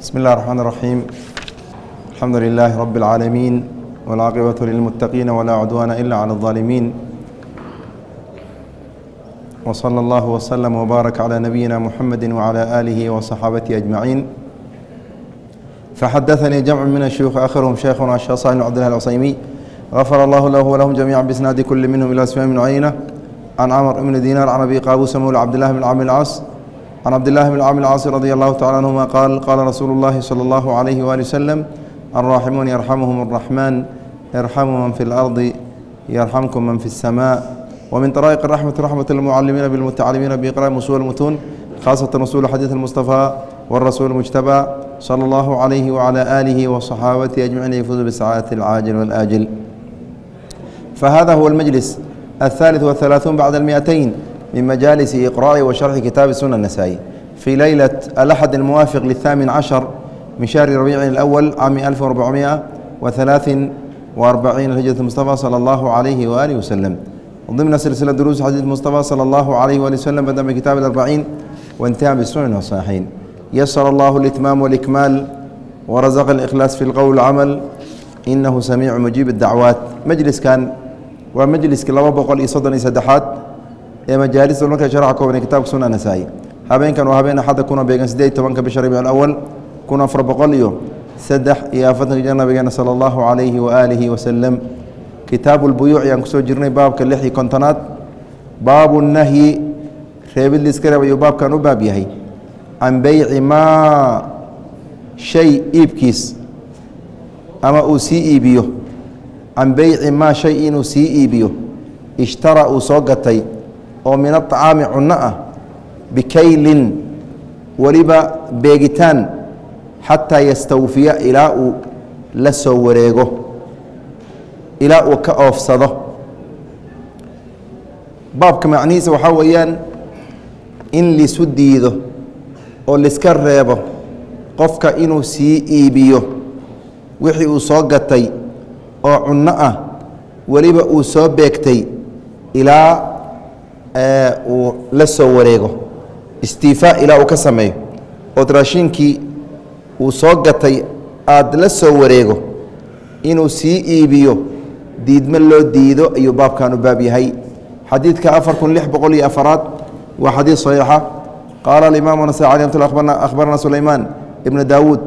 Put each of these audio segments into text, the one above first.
بسم الله الرحمن الرحيم الحمد لله رب العالمين والعاقبة للمتقين ولا عدوان إلا على الظالمين وصلى الله وسلم وبارك على نبينا محمد وعلى آله وصحابته أجمعين فحدثني جمع من الشيوخ آخرهم شيخنا الشيخ صالح بن عبد الله العصيمي غفر الله له ولهم جميعا بإسناد كل منهم إلى سفيان بن عيينة عن عمر بن دينار عن أبي قابوس مولى عبد الله بن عمرو العاص can cabdillahi bn camr caasi radi allahu tacala anhuma qaal qaala rasuulu llahi sala allahu calayhi waali wasalam alraaximuun yarxamuhum araxmaan yarxamu man fi اlardi yarxamkum man fi اsama wmin طaraa'iq raxmati raxmat اlmucalimiina bilmutacalimiina biqra'i usul mutuun khaasatan usulu xadiid اlmustafaa wاrasuul mujtabaa sala allahu calayhi wacala aalihi waصaxaabatihi ajmaciin yafuzuu bisacaadati alcaajil walaajil fahada huwa almajlis aلthaaliث wاthalaaثuun bacda almiatayn هو المجلس الثالث والثلاثون بعد المئتين من مجالس إقراء وشرح كتاب السنة النسائي في ليلة الأحد الموافق للثامن عشر من شهر ربيع الأول عام 1443 هجرة المصطفى صلى الله عليه وآله وسلم ضمن سلسلة دروس حديث المصطفى صلى الله عليه وآله وسلم بدأ بكتاب الأربعين وانتهى بالسنن والصحيحين يسر الله الإتمام والإكمال ورزق الإخلاص في القول والعمل إنه سميع مجيب الدعوات مجلس كان ومجلس لaba boqol iyo soddon iyo saddexaad ee majaalista marka sharxa kooban ee kitaabka sunna nasaa'i. Habeenkan waa habeen axadda kuna beegan siddeed tobanka bisha rabiic alawal kun afar boqol iyo saddex iyo afartanka jir nabigeena sala allahu calayhi waaalihi wasalam kitaabu lbuyuuc ayaan ku soo jirnay baabka lix iyo kontonaad. Baabu nahyi reebid liiska reeb ayuu baabkan u baab yahay. Can beyci maa shay iibkiis ama uu sii iibiyo. Can beyci maa shay inuu sii iibiyo. Ishtara uu soo gatay oo min aطacaami cunno ah bikaylin weliba beegitaan xataa yastawfiya ilaa uu la soo wareego ilaa uu ka oofsado. Baabka macnihiisa waxaa weeyaan in lisu diido oo liska reebo qofka inuu sii iibiyo wixii uu soo gatay oo cunno ah weliba uu soo beegtay ilaa uu la soo wareego istiifaa ilaa uu ka sameeyo ood raashinkii uu soo gatay aada la soo wareego inuu sii iibiyo diidmo loo diido ayuu baabkan u baab yahay xadiidka afar kun lix boqol iyo afaraad waa xadiid saxiixa qaala alimaamu nasai alي mt akhbarana sulaymaan ibnu daawuud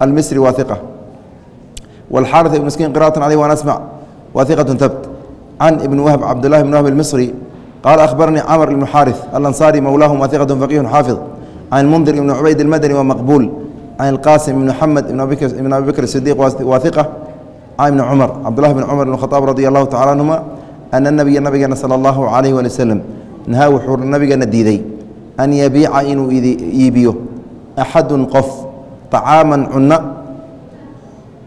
almisri waahiqa والحارث بن مسكين قراءة عليه وأنا أسمع واثقة ثبت عن ابن وهب عبد الله بن وهب المصري قال أخبرني عمر بن حارث الأنصاري مولاهم واثقة فقيه حافظ عن المنذر بن عبيد المدني ومقبول عن القاسم بن محمد بن أبي بكر, بن أبي بكر الصديق واثقة عن ابن عمر عبد الله بن عمر بن الخطاب رضي الله تعالى عنهما أن النبي النبي صلى الله عليه وسلم نهى وحور النبي نديدي أن يبيع إنه يبيه أحد قف طعاما عنا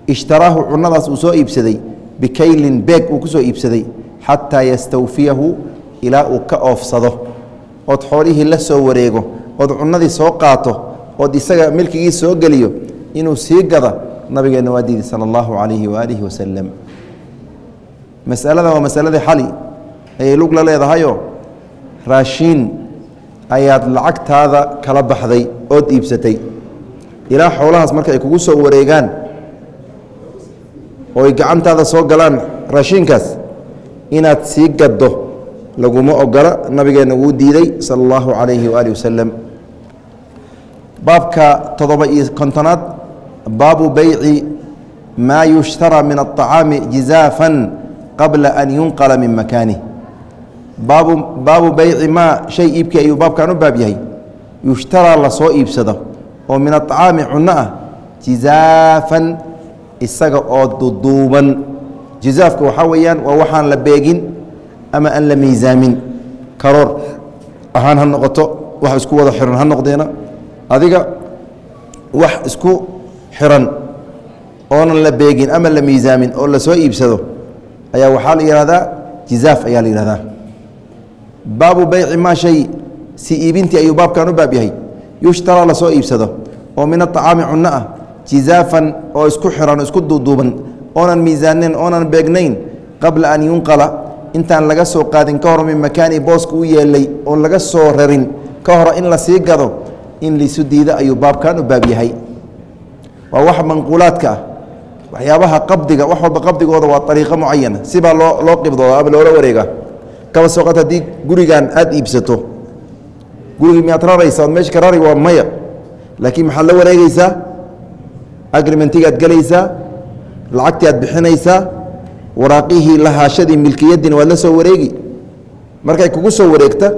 ishtaraahu cunadaas uu soo iibsaday bikaylin beeg uu ku soo iibsaday xataa yastawfiyahu ilaa uu ka oofsado. Ood xoolihii la soo wareego ood cunadii soo qaato ood isaga milkigii soo geliyo inuu sii gada nabigeenna waa diidi sala allahu calayhi waaalihi wasalam masalada waa masaladii xali. Ayay lug la leedahayoo? Raashiin ayaad lacagtaada kala baxday ood iibsatay. Ilaa xoolahaas marka ay kugu soo wareegaan oo ay gacantaada soo galaan raashiinkaas inaad sii gaddo laguma ogola nabigeenna wuu diiday sala allahu calayhi waaalih wasalam baabka toddoba iyo kontonaad baabu beyci maa yushtaraa min aلطacaami jizaafan qabla an yunqala min makaanih baabu baabu beyci maa shay iibkii ayuu baabkan u baab yahay yushtaraa lasoo iibsado oo min aطacaami cunno ah jizaafan isaga oo duduuban jizaafka waxaa weeyaan waa waxaan la beegin ama aan la miisaamin karoor ahaan ha noqoto wax isku wada xiran ha noqdeena. Adiga wax isku xiran oonan la beegin ama la miisaamin oo la soo iibsado ayaa waxaa la yihahdaa jizaaf ayaa la yihahdaa baabu beyci maa shay si iibintii ayuu baabkan u baab yahay. Yushtaraa la soo iibsado oo min aطacaami cunno ah jizaafan oo isku xiran isku duuduuban oonan miisaaneyn oonan beegnayn qabla an yunqala intaan laga soo qaadin ka hor min makaani booska u yeelay oon laga soo rarin ka horo in la sii gado in laisu diido ayuu baabkan u baab yahay. Waa wax manquulaadka ah. Waxyaabaha qabdiga wax walba qabdigooda waa ariiqo mucayana sibaa loo loo qibdooda ama loola wareega. Kaba sooqat haddii gurigan aada iibsato. Gurigii miyaad raraysa ood meesha ka rari waa maya. Laakiin maxaad la wareegeysaa agrimentigaad gelaysaa? Lacagtii aad bixinaysaa waraaqihii lahaashadii milkiyaddina waad la soo wareegi. Markay kugu soo wareegta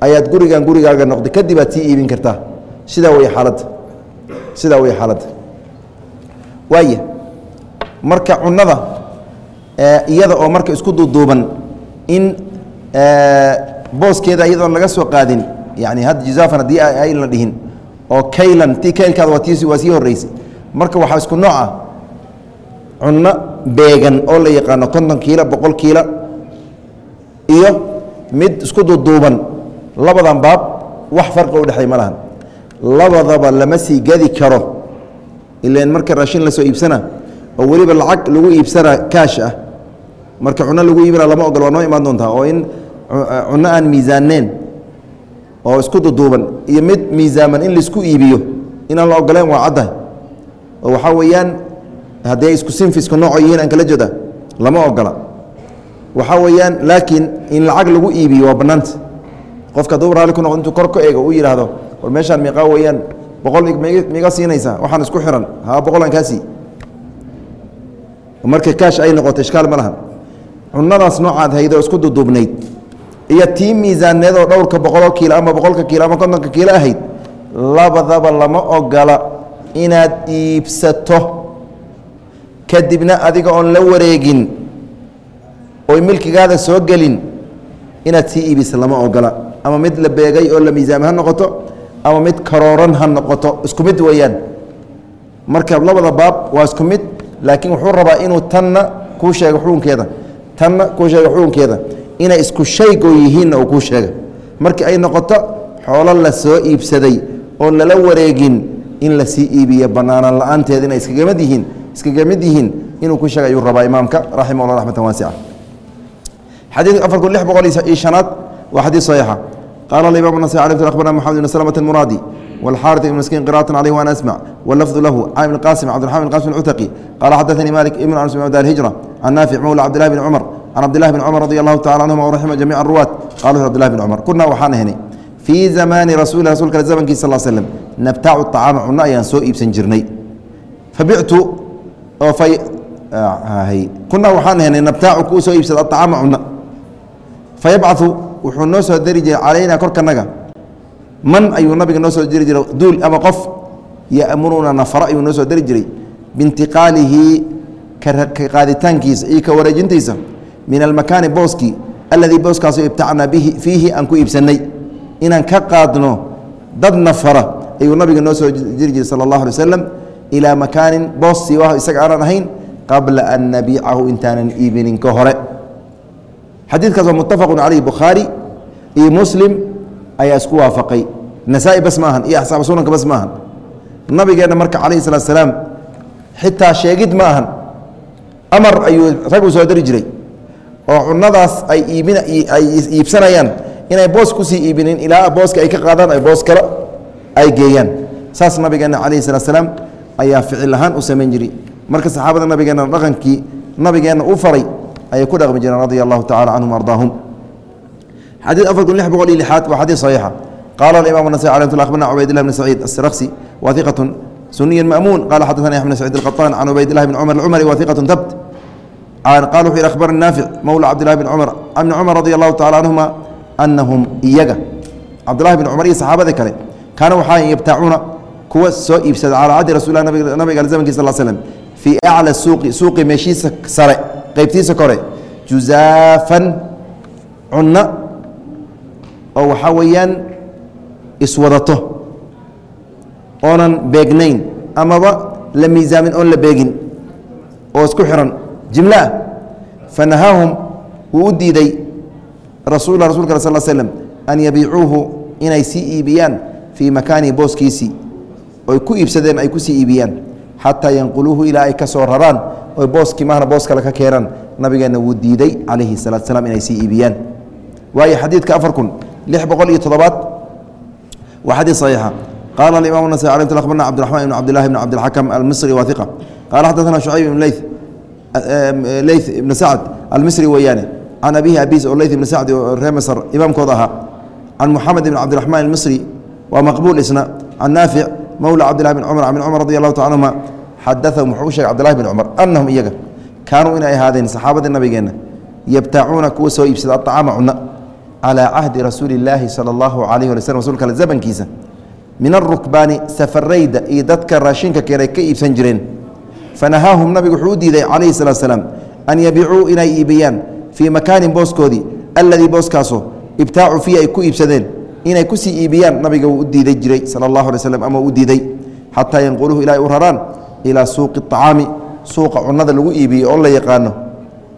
ayaad gurigan gurigaaga noqday kadib aad sii iibin kartaa. Sidaa wey xaaladda sidaa wey xaaladda waaya marka cunada iyada oo marka isku duuduuban in booskeeda iyadoon laga soo qaadin yani had jizaafan haddii ayna dhihin oo kaylan tii kaylkaada waa sii horreysay. Marka waxaa isku nooc ah cunno beegan oo la yaqaano konton kiilo boqol kiilo iyo mid isku duuduuban. Labadan baab wax farqi u dhexay ma lahan. Labadaba lama sii gadi karo. Ilan marka raashin la soo iibsana oo weliba lacag lagu iibsana kaash ah marka cunno lagu iibina lama ogol waa noo imaan doontaa? Oo in cunno aan miisaaneen oo isku duduuban iyo mid miisaaman in la isku iibiyo inaan la ogoleen waa caddahay oo waxaa weeyaan hadday isku sinfi isku nooco yihiin aan kala jeeda lama ogola. Waxaa weeyaan laakiin in lacag lagu iibiyo waa bannaanta qofka hadduu raalli ku noqdo intuu kor ka eego uu yidhaahdo war meeshaan miiqaa weeyaan boqol miga siinaysaa waxaan isku xiran ha boqolaan kaa marka kaash ay noqoto ishkaal ma lahan. Cunadaas noocaad haydo isku duduubnayd iyo tii miisaaneed oo dhowrka boqoloo kiilo ama boqolka kiilo ama kontonka kiilo ahayd labadaba lama ogola inaad iibsato kadibna adiga oon la wareegin oy milkigaada soo gelin inaad sii iibisa lama ogola. Ama mid la beegay oo la miisaamay ha noqoto ama mid karooran ha noqoto. Isku mid weeyaan. Marka labada baab waa isku mid laakiin wuxuu rabaa inuu tanna kuu sheego xukunkeeda. Tanna kuu sheega xukunkeeda. Inay isku shaygoo yihiinna uu kuu sheega. Markii ay noqoto xoolo la soo iibsaday oon lala wareegin in la sii iibiyo bannaanan la'aanteeda inay iskagamid yihiin iskaga mid yihiin inuu ku sheega ayuu rabaa imaamka raximah llah raxmatan waasica xadiidka afar kun lix boqol iyo shanaad waa xadiid saxiixa qaala alimam nasai alي akhbarna mxamed bn slmة اmuraadi wاlxaariث ibn miskiin qira'aة عalيh وan asmع wاlafظ lahu can ibn qasim cabdiraحman bn qasim اcutaqi qala xadaثanii malik ibn anas bn dar hijra can naafic mowla cabdillahi bn cumar can cabdillahi bn cumar radi allahu tacala canhuma wraxima jamic ruwaat qala cabdillahi bn cumar kunaa waxaan ahnay fii zamaani rasuli rasulka zamankiis sal slm nabtacu طacaama cunno ayaan soo iibsan jirnay fabictu oo kunaa waxaan ahnay nabtaacu kuu soo iibsada aطacaama cunno. Fayabcaثu wuxuu noo soo dari jiray calaynaa korkanaga man ayuu nabiga noo soo diri jiray duul ama qof ya'muruna nafara ayuu noo soo dari jiray. Biintiqaalihi ka qaaditaankiisa iyo ka wareejintiisa min almakaani booskii alladii booskaasoo ibtacnaa bihi fiihi aan ku iibsanay inaan ka qaadno dad nafara ayuu nabiga noo soo diri jiray sala allahu alay wasalam ilaa makaanin boos siwaahu isaga aanan ahayn qabla an nabiicahu intaanan iibinin ka hore xadiidkaas waa muttafaqu caleyh bukhaari iyo muslim ayaa isku waafaqay nasaa-i bas maahan iyo axsaab sunanka bas maahan nabigeenna marka calayhi salaatu salaam xitaa sheegid ma ahan amar ayuu raguu soo dari jiray oo cunadaas ay iibin ay iibsanayaan inay boos ku sii iibinin ilaa booska ay ka qaadaan ay boos kale ay geeyaan saas nabigeenna calayhi salaatu salaam ayaa ficil ahaan u samayn jiray. Marka saxaabada nabigeenna dhaqankii nabigeenna u faray ayay ku dhaqmi jireen radia allahu tacala canhum ardaahum. Xadiid afar kun lix boqol iyo lixaad waa xadiid saxiixa. Qaala alimam nasai alay mt akhbarna cubaydillah bn saciid asraksi wa iqatun suniy mamuun. Qala xadaثani axmed saciid alqaطaan can cubaydillahi bn cumar alcumari wa iqatun tabt qala wuxuu yihi akhbarani naafic mowla cabdillahi bn cumar bni cumar radi allahu tacala canhuma anahum iyaga. Cabdillahi bn cumar iyo saxaabadii kale kaana waxaa yabtacuuna kuwa soo iibsada calaa cadi rasulilah nabiga zamankiis sal slm fii aclى suuqi suuqi meeshiisa sare qeybtiisa kore juzaafan cunno oo waxaa weeyaan iswadato oonan beegnayn amaba la miisaamin oon la beegin oo isku xiran. Jimlo ah fanahaahum wuu u diiday rasulla rasulka al sl slm an yabiicuuhu inay sii iibiyaan fii makaanihi booskiisii oy ku iibsadeen ay ku sii iibiyaan. Xataa yanquluuhu ilaa ay ka raraan oy booskiimahna boos kale ka keenaan nabigeenna wuu diiday calayhi salaatu salaam inay sii iibiyaan. Waayo xadiidka afar kun lix boqol iyo toddobaad waa xadiid saxiixa. Qaala alimamu nas abarna cabdiraxmaan ibn cabdilahi bn cabdilxakam almisri waaiqa qaala xaddatana shucayb ibn ley eh, leyth ibn sacd almisri weeyaane. Can abihi abis oo leyth ibn sacdi ree masr imaamkooda ahaa. Can muxamed ibn cabdiraxmaan almisri waa maqbuul isna. Can naafic mawla cabdilahi bn cumar bn cumar radi allahu ta anhuma xadaahum wuxuu u sheegay cbdilahi bn cumar anahum iyaga kaanuu inay ahaadeen saxaabadii nabigeenna yabtaacuuna kuwa soo iibsada aacama cuna calaa cahdi rasuuli illaahi sala allahu calayh ali slm rasulka ale zamankiisa min arukbaani safarayda iyo dadka raashinka keenay ka iibsan jireen. Fanahaahum nabigu wuxuu u diiday calayhi salaa slaam an yabicuu inay iibiyaan fii makaanin booskoodii alladii booskaasoo ibtaacu fiihi ay ku iibsadeen inay ku sii iibiyaan nabiga wuu u diiday jiray sala allahu alay slam ama u diiday xataa yanquluhu ilaa u raraan ilaa suuqi acaami suuqa cunada lagu iibiyo oo la yaqaano.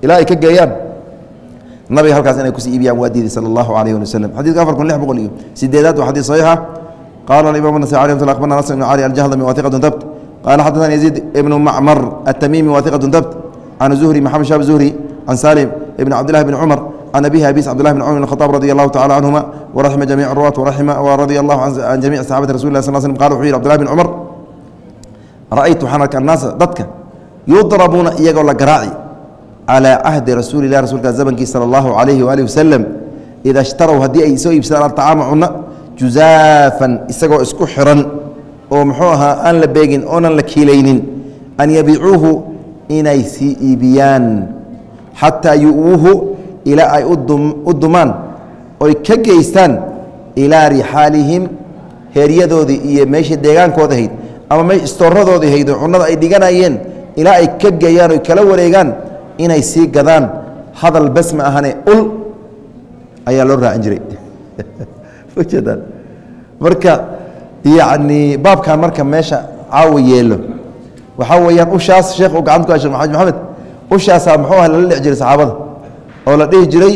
Ilaa ay ka geeyaan. Nabiga halkaas inay ku sii iibiyaan waa diiday sala allahu alayh ali waslm xadidka afar kun lix boqol iyo sideedaad waa xadiis saxiixa. Qala imam nas abarna nas ibn cali aljahdami wahiqatu dabt qala xadaثna yaziid ibnu macmar atamimi wahiqatu dabt can zuhri maxamed shab zuhri can salim ibn cabdillahi bn cumar can abihi abis cbdulahi bn cumr bn khaaab radi allahu tacala canhuma waraxima jamic ruwaat waraxima radi allahu can jamiic saxabati rasul lah sal slm qala wuxuu yidhi abdullahi bn cumar ra'aytu waxaan arka annaasa dadka yudrabuuna iyagoo la garaaci calaa cahdi rasuuli lah rasuulkaa zamankiis sala allahu calayhi waaalih wasalam ida ishtarow haddii ay soo iibsadaan altacaama cunno jusaafan isagoo isku xiran oo muxuu ahaa aan la beegin oonan la kiilaynin an yabiicuuhu inay sii iibiyaan xataa yu'wuhu ilaa ay u dumaan oy ka geystaan ilaa rixaalihim heeryadoodii iyo meeshii deegaankooda ahayd ama meesh istooradoodii ahayd oo cunnada ay dhiganayeen ilaa ay ka geeyaan oy kala wareegaan inay sii gadaan. Hadal bes ma ahane ul ayaa loo raacin jiray. Marka yacni baabkan marka meesha caawa yeelo waxaa weeyaan ushaas sheekh uu gacanta ku hay shek maxamed ushaasaa muxuu aha lala dhici jiray saxaabada oo la dhihi jiray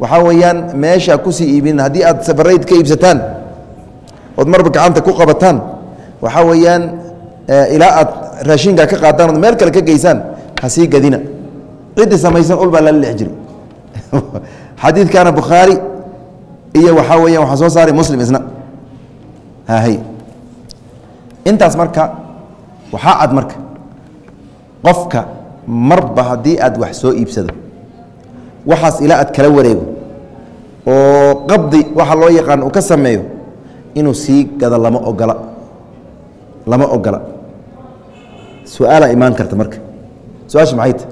waxaa weeyaan meesha ku sii iibin haddii aad safarayd ka iibsataan ood marba gacanta ku qabataan waxaa weeyaan ilaa aad raashinka ka qaadaan ood meel kale ka geysaan ha sii gadina. Ciddii samaysan ul baa lala dhici jiray. Xadiidkana bukhaari iyo waxaa weeyaan waxaa soo saaray muslim isna. Hahay intaas marka waxaa cad marka qofka marba haddii aad wax soo iibsado waxaas ilaa aad kala wareego oo qabdi waxa loo yaqaan uu ka sameeyo inuu sii gado lama ogola lama ogola. Su'aalaa imaan karta marka. Su'aasha maxay ta?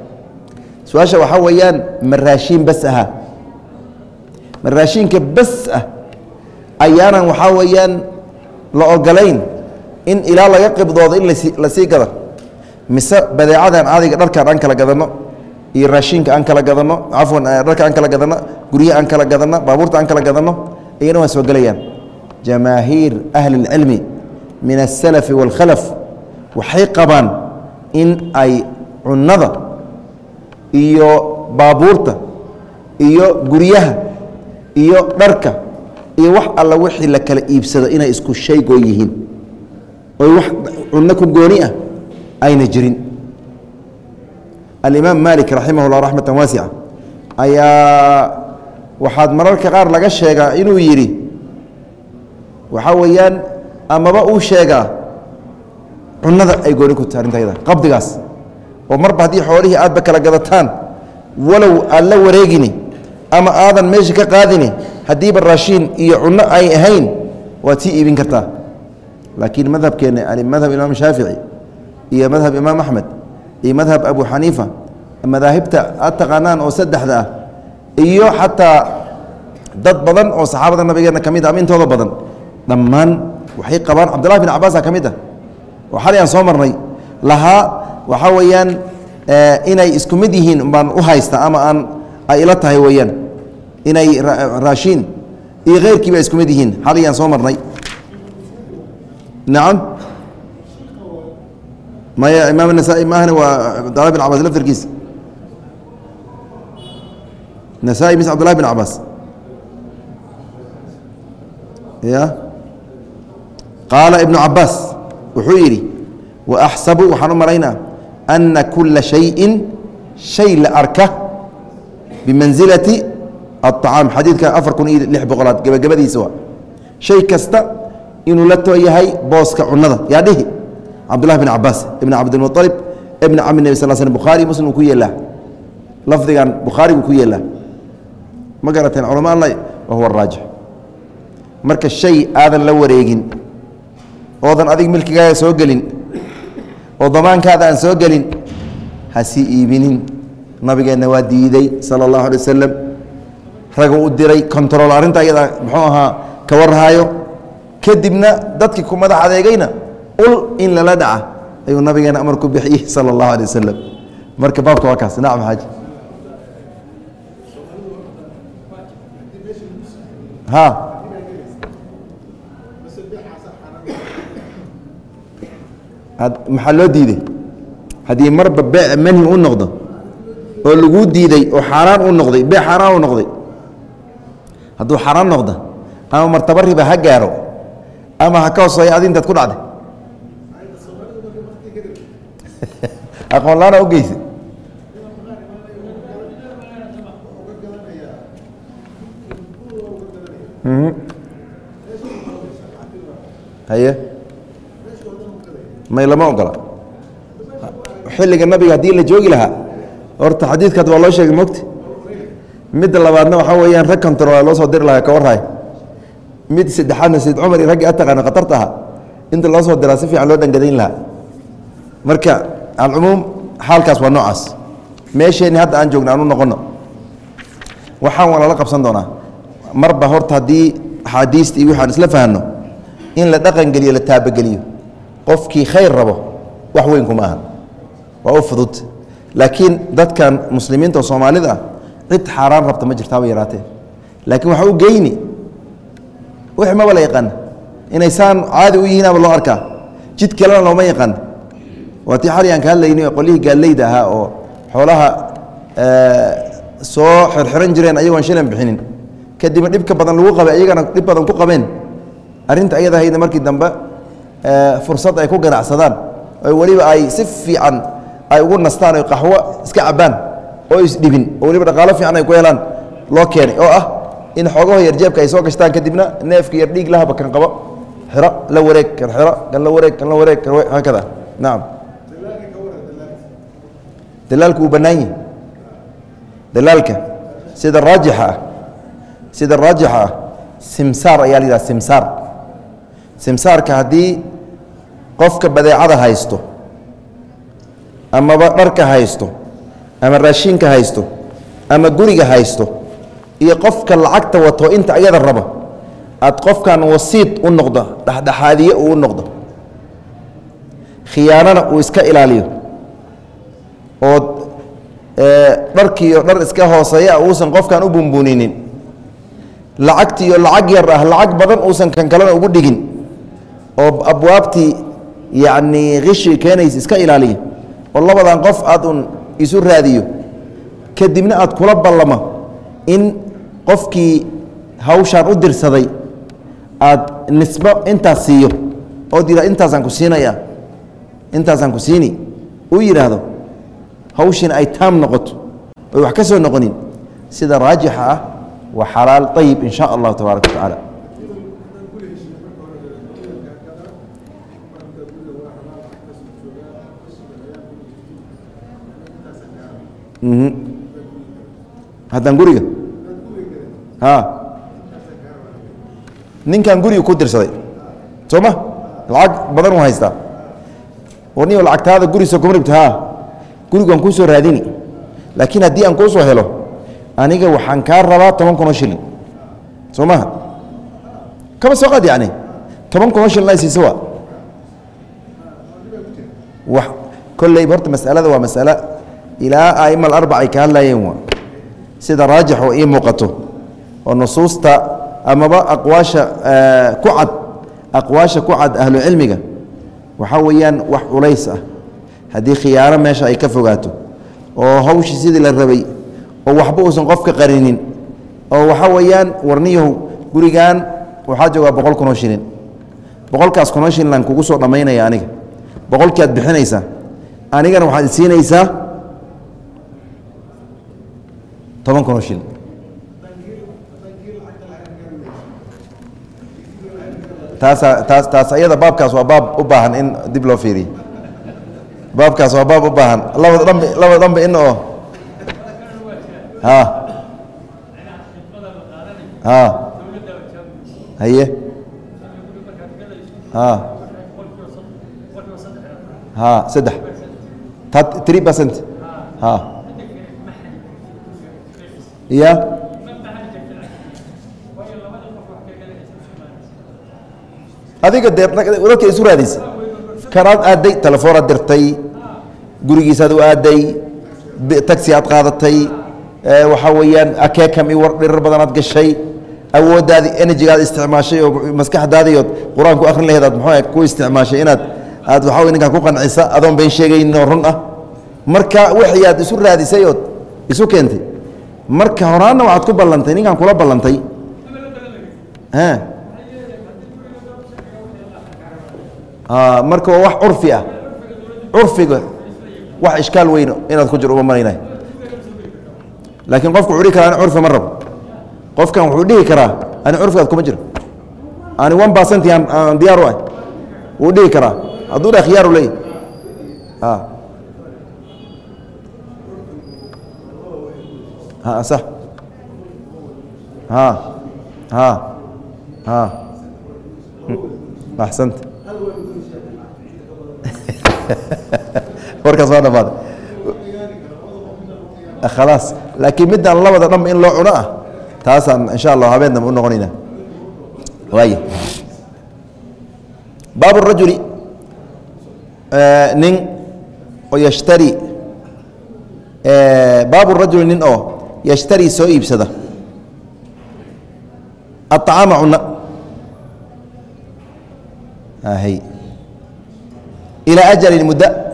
Su'aasha waxaa weeyaan ma raashiin bas ahaa ma raashiinka bas ah ayaanan waxaa weeyaan la ogolayn in ilaa laga qibdoodo in la sii gado. Mise badeecadan caadiga dharkaan aan kala gadano iyo raashinka aan kala gadano cafwan dharka aan kala gadano guryaha aan kala gadano baabuurta aan kala gadano iyana waa soo gelayaan jamaahiir ahli اlcilmi min الsalafi wاlkhalaf waxay qabaan in ay cunnada iyo baabuurta iyo guryaha iyo dharka iyo wax alla wixii la kala iibsado inay isku shaygoo yihiin oy wax cunno ku gooni ah ayna jirin alimaam malik raximah اllah raxmata waasica ayaa waxaad mararka qaar laga sheegaa inuu yidhi waxaa weeyaan amaba uu sheegaa cunnada ay gooni ku tahay qabdigaas. Oo marba haddii xoolihii aadba kala gadataan walow aad la wareegini ama aadan meesha ka qaadini haddiiba raashiin iyo cunno ay ahayn waad sii iibin kartaa. Laakiin madhabkeenna madhab imaam shaafici iyo madhab imaam axmed iyo madhab abu xaniifa madaahibta aad taqaanaan oo saddexda ah iyo xataa dad badan oo saxaabada nabigeenna ka mid ah ama intooda badan. Dhammaan waxay qabaan cabdullahi bin cabaasa ka mid ah. Oo xalay aan soo marnay. Lahaa waxaa weeyaan inay isku mid yihiin baan u haysta ama aan ay ila tahay weeyaan. Inay raashiin iyo keyrkiiba ay isku mid yihiin. Xalay aan soo marnay. Nacam maya imaam nasaa-i maahane waa cabdullahi bin cabaas laftarkiisa nasaa-i mise cabdullahi bin cabaas ya? Qaala ibnu cabaas wuxuu yidhi wa axsabu waxaan u malaynaa ana kula shayin shay la arka bimansilati aلطacaam xadiidka afar kun iyo lix boqolaad gebagabadiisa waa shay kasta inuu la too yahay booska cunada yaa dhihi cabdullahi bn cabaas ibn cabdilmualib ibn cami nebi sal sl bukhaari muslim ku yeelaa lafdigan bukhaarigu ku yeelaa ma garateen culama alla wa huwa raajix. Marka shay aadan la wareegin oodan adig milkigaaga soo gelin oo damaankaada aan soo gelin ha sii iibinin. Nabigeenna waa diiday sala allahu alay wasalam ragu u diray control arrinta iyada muxuu ahaa ka warhaayo kadibna dadkii ku madax adeegayna ul in lala dhaca ayuu nabigeena amar ku bixiyey sala allahu alay wasalam marka baabka waa kaas. Nacam xaaji. Ha. Maxaa loo diiday? Haddii marba bee manhi u noqdo oo laguu diiday oo xaaraan u noqday bee xaaraan u noqday. Hadduu xaaraan noqda ama martaba riba ha gaaro ama ha ka hooseeya adi intaad ku dhacday aqoon laana u geysay haye. May lama ogola. Xilliga nabiga haddii la joogi lahaa horta xadiidkaad waa loo sheegay mogti midda labaadna waxaa weeyaan rag control loo soo diri lahaa ka warhay mid saddexaadna sayd cumar iyo raggii ataqaana khatarta aha inta loo soo diraa si fiican loo dhangadayn lahaa. Marka alcumuum xaalkaas waa noocaas. Meesheenni hadda aan joogna aan u noqono waxaan lala qabsan doonaa. Marba horta haddii axaadiista iyo wixi aan isla fahanno in la dhaqangeliyo la taabageliyo qofkii khayr rabo wax weyn kuma aha. Waa u fudud. Laakiin dadkan muslimiinta oo soomaalida ah cid xaaraan rabta ma jirtaaba yaraatee. Laakiin waxa u geyni wix maba la yaqaana inay saan caadi u yihiinaba loo arkaa jid kalena looma yaqaan waa tii xali aan ka hadlayni qolyihii gaaleyda ahaa oo xoolaha soo xirxiran jireen ayagoon shilan bixinin kadibna dhibka badan lagu qabay ayagana dhib badan ku qabeen arrinta ayada hayda markii dambe fursad ay ku ganacsadaan oo weliba ay si fiican ay ugu nastaan o qaxwo iska cabaan oo isdhibin oo weliba dhaqaalo fiican ay ku helaan loo keenay oo ah in xoogaho yar jeebka ay soo gashtaan kadibna neefka yar dhiig lahaba kan qabo xiro la wareeg kan xiro kan la wareeg kan la wareeg kan haakada nacam dalaalku uu bannaan yahi dalaalka sida raajixa ah. Sida raajixa ah simsaar ayaa la yidhaha simsaar. Simsaarka haddii qofka badeecada haysto amaba dharka haysto ama raashinka haysto ama guriga haysto iyo qofka lacagta wato inta ayada raba aad qofkan wasiid u noqdo dhexdhexaadiye uu u noqdo khiyaanana uu iska ilaaliyo ood dharkiiyo dhar iska hooseeya uusan qofkan u buunbuuninin. Lacagtiiyo lacag yar ah lacag badan uusan kan kalena ugu dhigin. Oo abwaabtii yacni kishi keenaysa iska ilaaliya. Oo labadan qof aad un isu raadiyo. Kadibna aad kula ballamo in qofkii hawshaan u dirsaday aad nisbo intaas siiyo. Ood yidhah intaasaan ku siinaya intaasaan ku siini. Uu yidhaahdo hawshiina ay taam noqoto oy wax ka soo noqonin. Sida raajixa ah waa xalaal ayib in sha allahu tabaaraka wa tacaala. Haddaan guriga? Ninkan guriga ku dirsaday? Soo ma? Lacag badan u haystaa. Oo nin lacagtaada gurigiisa kuma dhigto kuu soo raadini. Laakiin haddii aan kuu helo aniga waxaan kaa rabaa toban kunoo shilin. Soo maha? Kaba soo qaad yani toban kunoo shilin ay waa. Wa kolleyba horta masalada waa masalo ilaa aima alarbac ay ka hadlayeen waa. Sida raajix oo ii muuqato oo nusuusta amaba aqwaasha ku cad aqwaasha ku cad ahlucilmiga waxaa weeyaan wax culays ah haddii khiyaano meesha ay ka fogaato oo hawshii sidii la rabay oo waxba uusan qofka qarinin oo waxaa weeyaan warniyahu gurigan waxaa joogaa boqol kunoo shilin boqolkaas kunoo shilinan kugu soo dhammaynaya aniga boqolkii aad bixinaysaa anigana waxaad isiinaysaa toban kunoo shilin taasaa taas taas ayada baabkaas waa baab u baahan in dib loo fiiriyo baabkaas waa baab u baahan. Labada dhanba labada dhanba in oo. Ha. Ha. Haye. Ha. Ha saddex. Ta three percent. Ha. Ya adiga dee dadka isu raadisa kanaad aaday telefonaad dirtay gurigiisaad u aaday taxi aad qaadatay waxaa weeyaan akeekam iyo war dhirar badanaad gashay awooddaadii enerjigaad isticmaashay oo maskaxdaadiiyood qur'aanku akrin laheed aad muxuu ku isticmaashay inaad aad waxaa wey ninkaan ku qancisa adoon bayn sheegaynin oo run ah. Marka wixii aad isu raadisay ood isu keentay. Marka horaanna waxaad ku ballantay ninkaan kula ballantay. Marka waa wax curfi ah. Curfiga wax ishkaal weyn inaad ku jiro uma malaynay laakiin qofku wuxuu dhihi karaa ani curfi ma rabo. Qofkan wuxuu dhihi karaa ani curfigaad kuma jiro. Ani one percent aan diyaar u ah wuu dhihi karaa hadduu dha khiyaaru leeyahy ha sax ha ha ha axsanta warkaas waa dhamaaday ah, khalaas. Laakiin midaan labada dham in loo cuno ah taasaan insha allah habeen dambe u noqonayna. Waay baab rajuli eh, nin yashtari eh, baabu rajuli nin oo yashtarii soo iibsada. Aطacaama cuna ah, ilaa ajalin mudda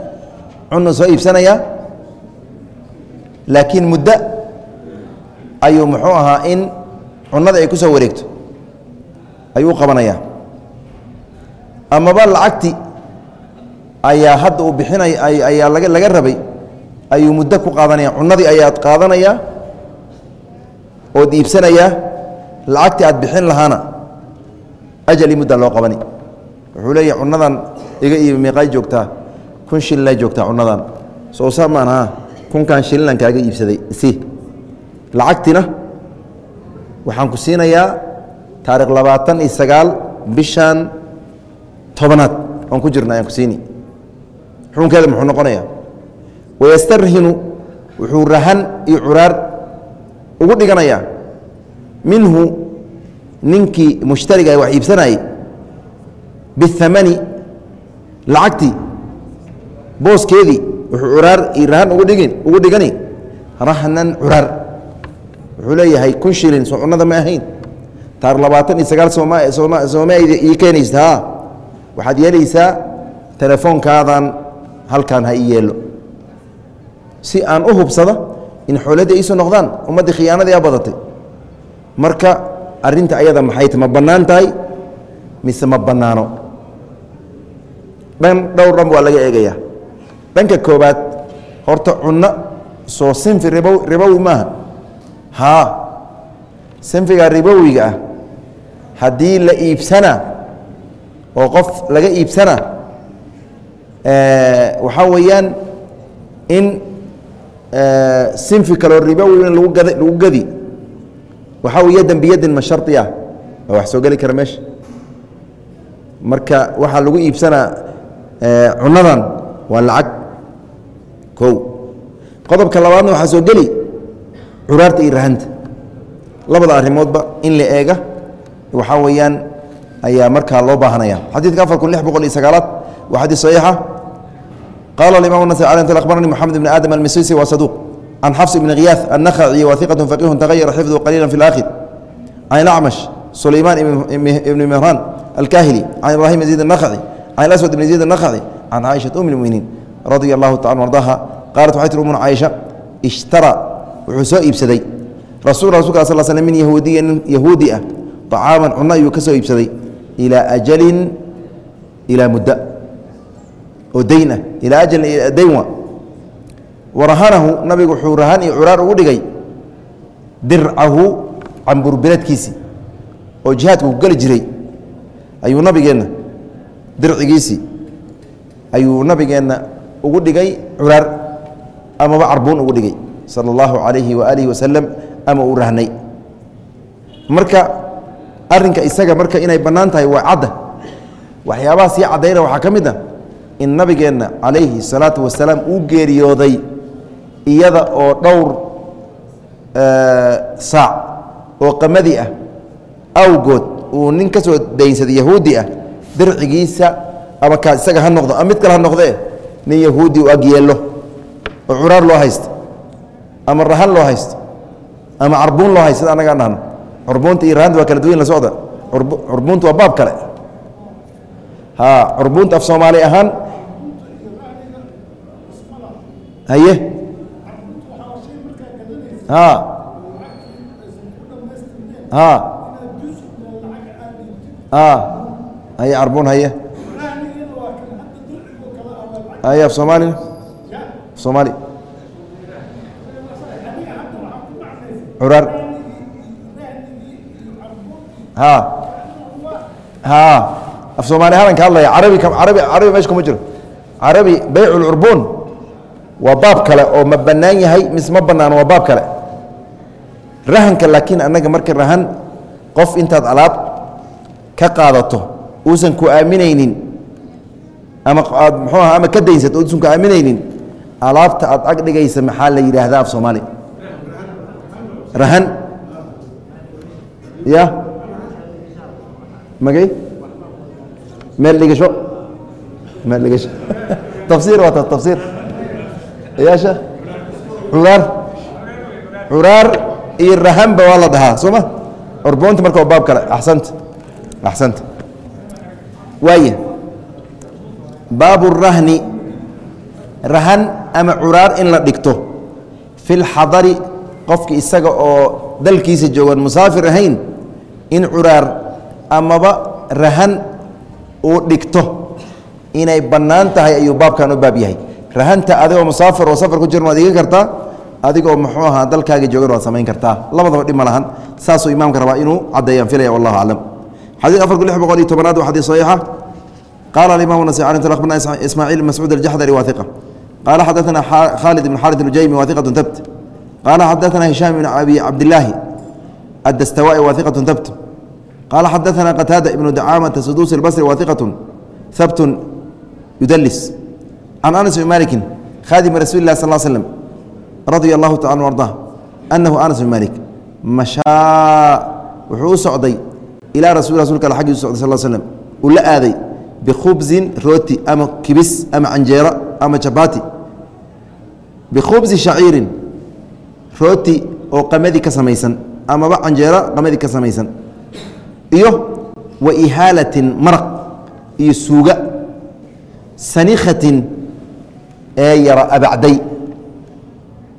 cunu soo iibsanayaa laakiin muddo ayuu muxuu ahaa in cunada ay ku soo wareegto. Ayuu u qabanayaa amaba lacagti ayaa hadda uu bixinaya ayaa laga laga rabay ayuu muddo ku qaadanaya. Cunadii ayaad qaadanayaa ood iibsanayaa lacagtii aad bixin lahaana ajal io muddaa loo qabani. Wuxuu leeyahay cunadan iga iibi meeqay joogtaa kun shilina joogtaa cunadan soo saa kunkan shilinan kaaga iibsaday si. Lacagtina waxaan ku siinayaa taarikh labaatan iyo sagaal bishan tobanaad. Oon ku jirna ayaan ku siini. Xukunkeeda muxuu noqonayaa. Wayastarhinu wuxuu rahan iyo curaar ugu dhiganayaa. Minhu ninkii mushtariga wax iibsanayay bihamani lacagtii booskeedii wuxuu curaar iyo ugu dhigin ugu dhigani. Rahnan curaar wuxuu leeyahay kun shilin soo ma ahayn. Taar labaatan iyo sagaal sooma sooma sooma ii keenaysa ha waxaad yeelaysaa telefoonkaadan halkan ha ii yeelo si aan u hubsada in xoolada iisu noqdaan ummaddii khiyaanadii a badatay. Marka arinta ayada maxay ma bannaan tahay? Mise ma bannaano? Dhan dhowr dhan waa laga eegayaa dhanka koobaad horta cunno soo sinfi ribo ribowi maaha. Haa sinfiga ribowiga ah haddii la iibsana oo qof laga iibsana waxaa weeyaan in sinfi kaloo ribowi in lagu gad lagu gadi. Waxaa wey yadan biyadin ma shardi ah. Waa wax soo geli kara meesha. Marka waxaa lagu iibsanaa cunadan waa lacag o qodobka labaadna waxaa soo geli. Curaarta iyo rahanta labada arimoodba in la eega. Waxaa weeyaan ayaa markaa loo baahanaya xadiidka afar kun lix boqol iyo sagaalaad waa xadiis saxiixa. Qaala alimam nasai abarani moxamed ibn aadam almisisi waa saduuq can xafs ibni khiyaah annakhaciy wa iqatu faqiihun tagayara xifdu qaliila fi laakhir can ilacmash sulaymaan ibni mihraan alkahili can ibrahim ziid annakhaci can aswad ibni ziid annakhaci can caaishat um lmuminiin radia allahu taala ardaha qaalat waxay tir umuna caaisha ishtara wuxuu soo iibsaday. Rasul rasulka sal sl min yahuudiya yahuudi ah طacaaman cuno ayuu ka soo iibsaday ilaa ajalin ilaa muddo oo dayn ah ilaa ajalin dayn wa. Warahanahu nabigu wuxuu rahan iyo curaar ugu dhigay dircahu camburbiradkiisii oo jihaadka ku geli jiray. Ayuu nabigeenna dircigiisii ayuu nabigeenna ugu dhigay curaar amaba carbuun ugu dhigay sala allahu calayhi waaalihi wasalam ama uu rahnay. Marka arrinka isaga marka inay bannaan tahay waa cadda. Waxyaabaha sii caddayna waxaa ka mid a in nabigeenna calayhi salaatu wasalaam uu geeriyooday iyada oo dhowr saac oo qamadi ah awgood uu nin ka soo daynsaday yahuudi ah dircigiisa ama kaa isaga ha noqdo ama mid kale ha noqdee nin yahuudi u ag yeello oo curaar loo haysto ama rahan loo haysto ama carbuun loo haysto sida annagaa dhahno curbuunta iyo rahanta waa kala duwan la socda. Curbuunta waa baab kale. Ha curbuunta af soomaali ahaan haye? Ha ha ha haye carbuun haye soomaalina af soomaali curaar ha. Ha. Af soomaali ahaan ka hadlaya. Arabi arabi carabi meesha kuma jiro. Carabi bayc lcurbuun waa baab kale oo ma bannaan yahay mise ma bannaan waa baab kale. Rahanka laakiin annaga marka rahan qof intaad alaab ka qaadato uusan ku aaminaynin ama aad muxuu aha ama ka daynsato uusan ku aaminaynin. Alaabta aad ag dhigaysa maxaa la yidhaahdaa af soomaali? Rahan. Ya. Magay? Meel dhigasho? Meel dhigasho. Tafsiir waa ta tafsiir. Yaasha? Curaar curaar iyo rahanba waa la dhahaa soo ma? Curboonta marka waa baab kale. Axsanta axsanta waaya baabu rahni rahan ama curaar in la dhigto. Fi lxadari qofki isaga oo dalkiisa joogan musaafir ahayn in curaar amaba rahan uu dhigto. Inay bannaan tahay ayuu baabkan u baab yahay. Rahanta adigoo musaafir oo safar ku jiran waad iga kartaa adigoo muxuu ahaa dalkaaga joogan waad samayn kartaa. Labadaba dhib ma lahan saasuu imaamka rabaa inuu caddeeyaan filaya wallahu aclam xadiid afar kun lix boqol iyo tobanaad waa xadiid saxiixa qaala alimaam nasi an akhbarna ismaaciil mascuud aljaxdari waa iqa qaala xadaثana khaalid ibn xarit alujaymi waa iqatu tabt qaala xadaثana hishaam ibn abi cabdillaahi addastawaa'i waa iqatu tabt qaala xadaثana qataada ibnu dacaamata suduusi albasri waa iqatu habtun yudlis can anas bn maliki khadimi rasuuli lah sal slm radia allahu taala arda anahu anas bn malik mashaa wuxuu u socday ilaa rasul rasulka al aggiisu socday sal slm uu la aaday bikhubzin rooti ama kibis ama canjeero ama jabaati bikhubzi shaciirin rooti oo qamadi ka samaysan amaba canjeero qamadi ka samaysan iyo wa ihaalatin maraq iyo suuga sanikhatin ee yara abacday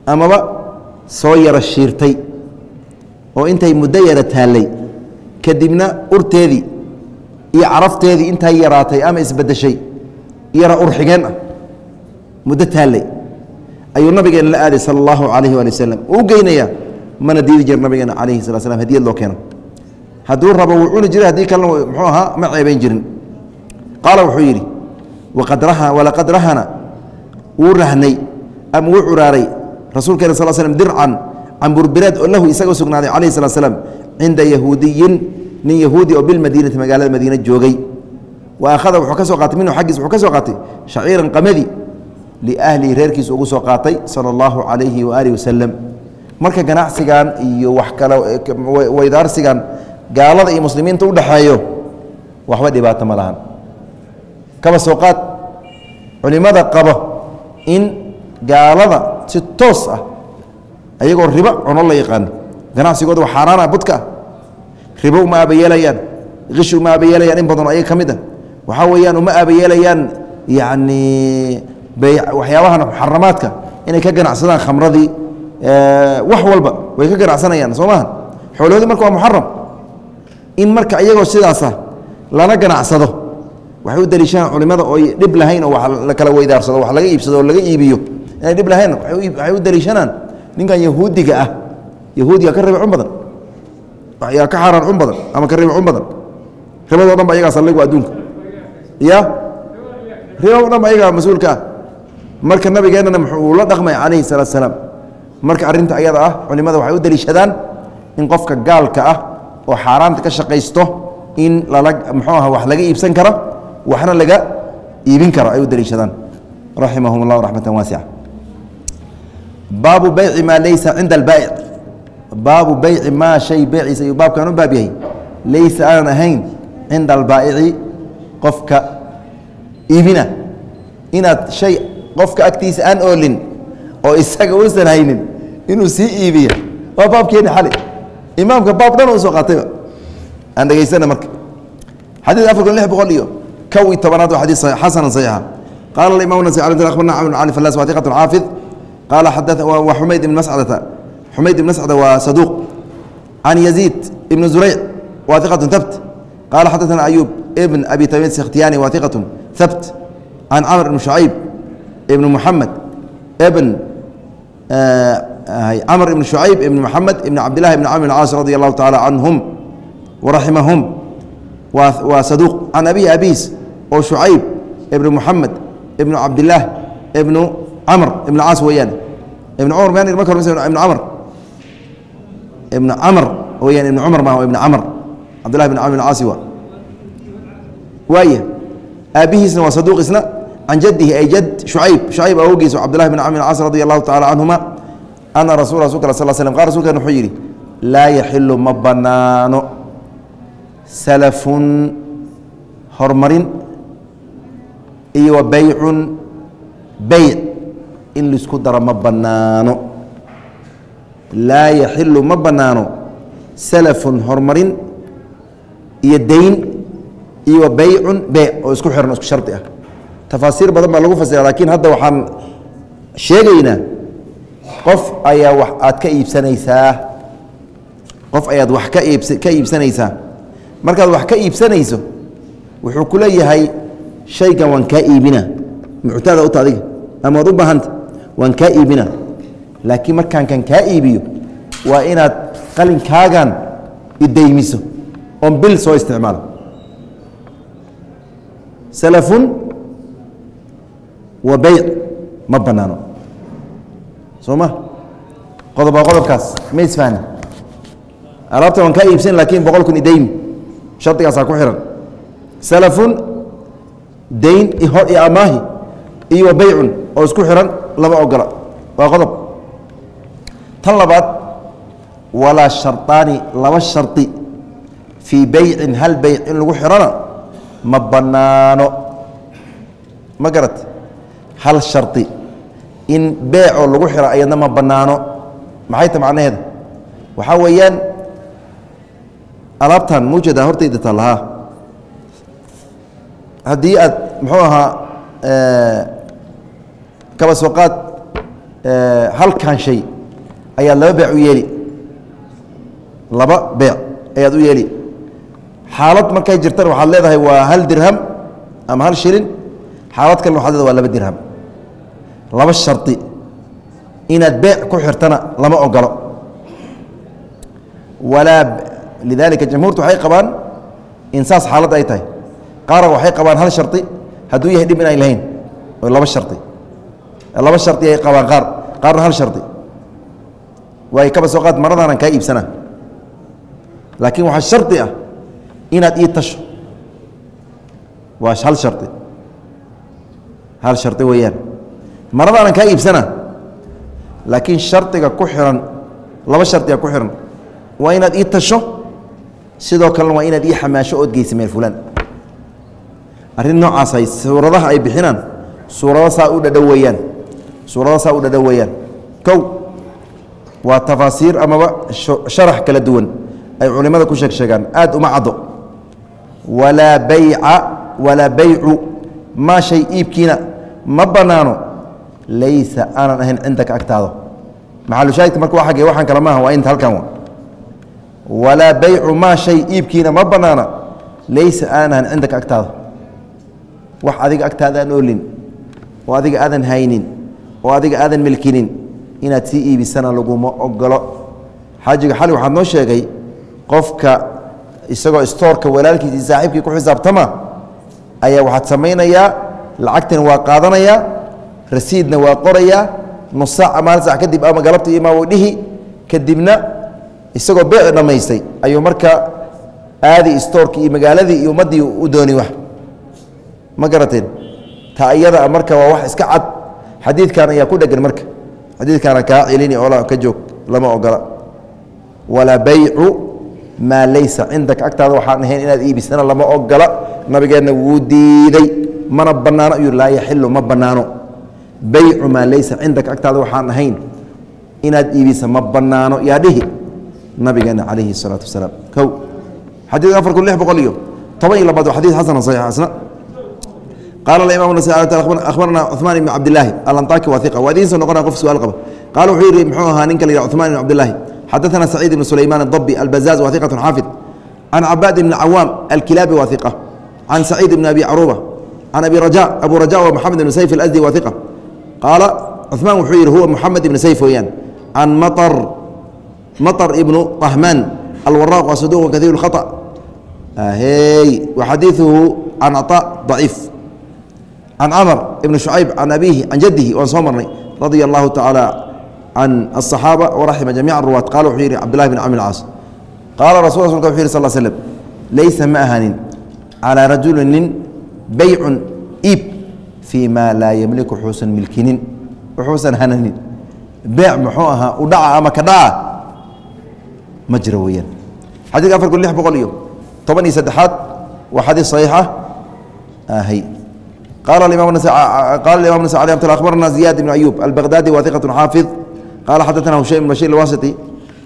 amaba soo yara shiirtay oo intay muddo yara taallay kadibna urteedii iyo carafteedii intay yaraatay ama isbedeshay yara urxigeen ah muddo taallay ayuu nabigeena la aaday sala allahu calayhi waali wasalam uu geynayaa mana diidi jir nabigeena calayhi sala slam hadiyad loo keeno. Hadduu rabo wuu cuni jiray haddii kalena muxuu ahaa ma ceebayn jirin. Qaala wuxuu yidhi walaqad rahana. Wuu rahnay ama wuu curaaray rasuulkeena sal slm dircan camburbireed oo lahu isaga sugnaaday calayhi slat slam cinda yahuudiyin nin yahuudi oo bilmadiinati magaalada madiine joogay. Wa akhada wuxuu ka soo qaatay minhu xaggiis wuxuu ka qaatay shaciiran qamadi liahlihi reerkiisu ugu soo qaatay sala allahu calayhi waaalihi wasalam marka ganacsigan iyo wax kale weydaarsigan gaalada iyo muslimiinta u dhexeeyo waxba dhibaato ma lahan. Kaba soo qaad? Culimada qaba in gaalada si toos ah ayagoo ribo cuno la yaqaano ganacsigooda waa xaaraana budka. ah ribo uma aabayeelayaan kish uma aabayeelayaan in badanoo ayaga ka mid a waxaa weeyaan uma aabayeelayaan yacni waxyaabahan muxaramaadka inay ka ganacsadaan khamradii wax walba way ka ganacsanayaan soo maaha xoolahoodii marka waa muxaram in marka iyagoo sidaasa lana ganacsado waxay u daliishanaan culimada oo dhib lahayn oo wax la kala weydaarsado wax laga iibsado oo laga iibiyo. Inay dhib lahayn waxay u daliishanaan. Ninkan yahuudiga ah yahuudiga ka riba cun badan yaa ka xaaraan cun badan ama ka riba cun badan. Ribado dhan ba ayagaa saldhigu adduunka. Ya ribo o dhan ba ayagaa mas'uulka ah. Marka nabigeennana muxuu la dhaqmay calayhi salaatu salaam. Marka arrinta ayada ah culimada waxay u daliishadaan in qofka gaalka ah oo xaaraanta ka shaqaysto in lala muxuu aha wax laga iibsan karo waxna laga iibin karo ay u daliishadaan. Raximahum اllah raxmata waasica baabu bayci maa laysa cinda albaa'ic baabu bayci maa shay beeciisa ayuu baabkan u baab yahay. Laysa aanan ahayn cinda albaa'ici qofka iibina. Inaad shay qofka agtiisa aan oolin oo isaga uusan haynin inuu sii iibiya waa baabkeeni xali. Imaamka baab dhan u qaatayba. Aan dhegaysana marka. Xadiid afar kun lix boqol iyo kow iyo tobanaad waa xadiid xasanan saxiixa qaala imam nas akhbarna camr cali falas waa iqatu xaafid. Qaala xada wa xumayd ibn mascadata xumayd ibn sacda waa saduuq can yaziid ibn zurayc waa iqatun habt qaala xadaana ayuub ibn abi tamiid sikhtiyaani waa iqatun habt can camr ibn shacayb ibn muxamed ibn eh, camr ibn shucayb ibn muxamed ibn cabdillahi ibn camr ibn caas radi allahu tacaala canhum waraximahum waa saduuq can abi abiis oo shucayb ibn muxamed ibn cabdillaah ibnu camr ibn caas weeyaan ibn cumar mn ma ibn camr ibn camr weyaan ibn cumar ma ibn camr cabdillahi ibn camr ibn caasi waa. Waaya aabihiisna waa saduuq isna can jadihi ay jad shucayb. Shucayb awgiis cabdillahi bn camr ibn caas radi allahu tacala canhuma ana rasul rasulka sal slm qal rasulkan wuxuu yidhi laa yaxilu ma bannaano salafun horumarin iyo wa baycun beyc in la isku daro ma bannaano laa yaxilu ma bannaano salafun horumarin iyo dayn iyo baycun beyc oo isku xiran isku shardi ah. Tafaasiir badan baa lagu fasira laakiin hadda waxaan sheegaynaa qof ayaa wax aad ka iibsanaysaa. Qof ayaad wax ka iibs ka iibsanaysaa. Markaad wax ka iibsanayso wuxuu ku leeyahay shaygan waan kaa iibina muctaada uta adiga ama waad u baahanta waan kaa iibina laakiin markaan kan kaa iibiyo waa inaad qalinkaagan idaymiso oon bil soo isticmaalo. Salafun wa beyc ma bannaano. Soo ma qodob waa qodobkaas ma isfahni alaabta waan kaa iibsan laakiin boqol kun idaymi shardigaasaa ku xihan salafun dayn iyo amaahi iyo beycun oo isku xihan lama ogola. Waa qodob tan labaad walaa sharطaani laba shardi fii beycin hal beyc in lagu xihana ma bannaano. Ma garat hal shardi in beecoo lagu xiro ayadna ma bannaano. Maxay ta macnaheeda waxaa weeyaan alaabtan muujada hortayda tallahaa haddii aad muxuu ahaa kaba soo qaad halkan shay ayaad laba beec u yeeli. Laba beec ayaad u yeeli. Xaalad markay jirtana waxaad leedahay waa hal dirham ama hal shilin. Xaalad kalena waxad leedahay waa laba dirham. Laba shardi inaad beec ku xirtana lama ogolo walaa lidalika jamhuurtu waxay qabaan in saas xaalad ay tahay. Qaarna waxay qabaan hal shardi hadduu yahay dhib inay lahayn oo laba shardi laba shardi ay qabaan qaar. Qaarna hal shardi waay kaba soo qaad maradaanan kaa iibsanaa laakiin waxaa shardi ah inaad ii tasho. Waa hal shardi hal shardi weeyaan. Maradaanan kaa iibsana? Laakiin shardiga ku xiran laba shardiga ku xiran. Waa inaad ii tasho sidoo kalena waa inaad ii xamaasho ood geysa meel fulaan. Arrin noocaasay suuradaha ay bixinaan suurado saa u dhadhow weeyaan suurado saa u dhadhow weeyaan kow waa tafaasiir amaba sharax kala duwan. Ay culimmada ku sheeg sheegaan aad uma caddo. Walaa bayca walaa baycu maa shay iibkiina ma bannaano laysa aanan ahayn cindaka agtaado. Maxalushaahidka marka waa agge waxaan kale maaha waa inta halkan wa walaa baycu maa shay iibkiina ma bannaana laysa aanan ahayn cindaka agtaado. Wax adiga agtaada aan oolin oo adiga aadan haynin oo adiga aadan milkinin inaad sii iibisana laguma ogolo xaajiga xali waxaad noo sheegay qofka isagoo stoorka walaalkiis iyo saaxiibkii ku xisaabtama ayaa waxaad samaynayaa lacagtan waa qaadanayaa rasiidna waa qorayaa nus saac maalin sac kadib ama galabta iyo maawdhihi kadibna isagoo beeci dhammaystay ayuu marka aadi stoorkii iyo magaaladii iyo ummaddii u dooni wax. Ma garateen ta iyada marka waa wax iska cad. Xadiidkan ayaa ku dhegan marka xadiidkaana kaa celini oo ka joog lama ogola. Walaa baycu maa laysa cindaka agtaada waxaan ahayn inaad iibisana lama ogola. Nabigeenna wuu diiday. Mana bannaano. Ayuu laa yaxilu ma bannaano. Baycu maa laysa cindaka agtaada waxaan ahayn inaad iibisa ma bannaano. Yaa dhihi? Nabigeena calayhi الsalaatu wasalaam. Kow xadiid afar kun lix boqol iyo toban iyo labaad waa xadiid xasana saxiixa isna qaala aimam nas akhbarana cuثmaan ibn cabdilaahi alanطaki waa iqa waa idiin soo noqonaya qof su-aal qaba qaala wuxuu yihi muxuu ahaa ninka la yihah cuثmaan ibn cabdilaahi xadaثana saciid ibn sulaymaan الdabi albazaz wa iqaة xaafid can cabaad ibn cawaam alkilaabi wa iqa can saciid ibn abi caruuba can abi raja abu raja wa moxamed ibn sayf alasdi wa iqa qaala cuثmaan wuxuu yihi huwa moxamed ibn sayf weeyaan can maطr maطr ibnu طahmaan alwaraaq waa saduq kahiir اkhaطأ hy wa xadiiثuhu can caطاء ضaciif can camr ibn shucayb can abiihi can jadihi waan soo marnay radia allahu tacaala can aلصaxaaba waraxima jamiic ruwaat qala wuxuu yihi cabdilahi bin camr caas qaala rasu rasulka wuxu yih sal slm laysa ma ahanin calaa rajuli nin baycun iib fii maa laa yemliku wuxuusan milkinin wuxuusan hananin beec muxuu ahaa u dhaca ama ka dhaca ma jiro weyaan xadiika afar kun lix boqol iyo toban iyo saddexaad waa xadiis saxiixa ahy qala imam qala imam nas alي mt akhbarna ziyad ibn ayub albaghdadi wa iqaة xaafid qala xadaثna hushaym ibn bashir اlwasطi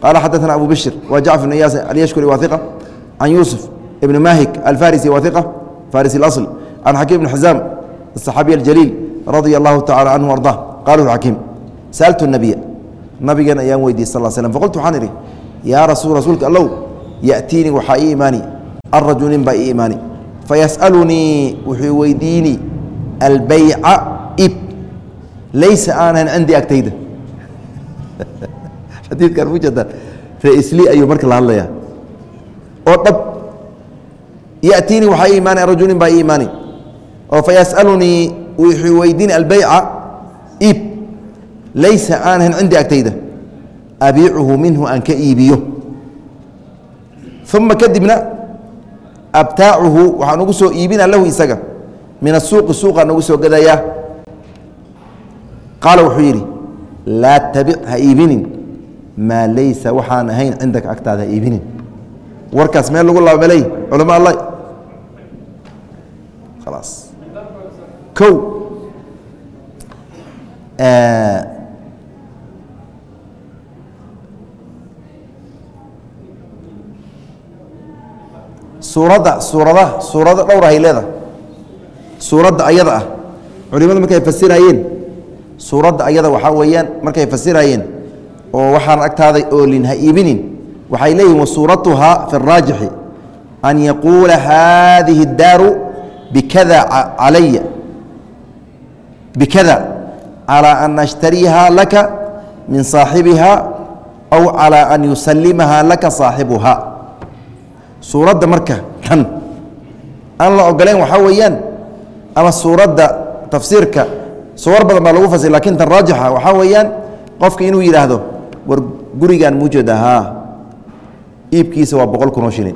qala xadaثna abu bishr wa jacfar ibn iyaas alyashkuri wa iqa can yusuf ibn mahik alfarisi wa iqa farisi اlaصl can xakim ibn xizaam الصaxaabiy اljaliil radia اllahu tacala canhu arضah qala xakim sأltu الnabiya nabigan ayaan weydiye sal slm faqultu waxaan idhi yaa rasul rasuulka allow yأtiinii waxaa ii imaani arajul nin baa ii imaani fayasأalunii wuxuu weydiini albeyca ib. Laysa aanan cindii agtayda. Xadiidkan mujadan reisli ayuu marka la hadlayaa. Oo dhab yأtiinii waxaa ii imaani arajul nin baa ii imaani oo fayasأalunii wuxuu weydiini albeyca ib. Laysa aanan cindii agtayda. Abiicuhu minhu aan ka iibiyo. Uma kadibna abtaacuhu waxaan ugu soo iibina lahu isaga min asuuqi suuqaan ugu soo gadayaa qaala wuxuu yidhi laa tabic ha iibinin. Maa laysa waxaan ahayn cindaka agtaada ha iibinin. Warkaas meel lagu laamelay culama alla khalaas. Kow. Suuradda suuradaha suurado dhowr ahay leedahay suuradda ayada ah culimadu markay fasirayeen suuradda ayada waxaa weeyaan markay fasirayeen oo waxaan agtaaday oolin ha iibinin waxay leeyihin wasuuratuhaa fi اraajixi an yaquula haadihi اdaaru bikada calaya bikada calى an ashtariiha laka min saaxibiha aw calى an yusalimaha laka saaxibuha suuradda marka tan aan la ogoleyn waxaa weeyaan ama suuradda tafsiirka suwar badan baa lagu fasir laakiin tan raajixa waxaa weeyaan qofka inuu yidhaahdo war gurigan mujeeda haa iibkiisa waa boqol kunoo shilin.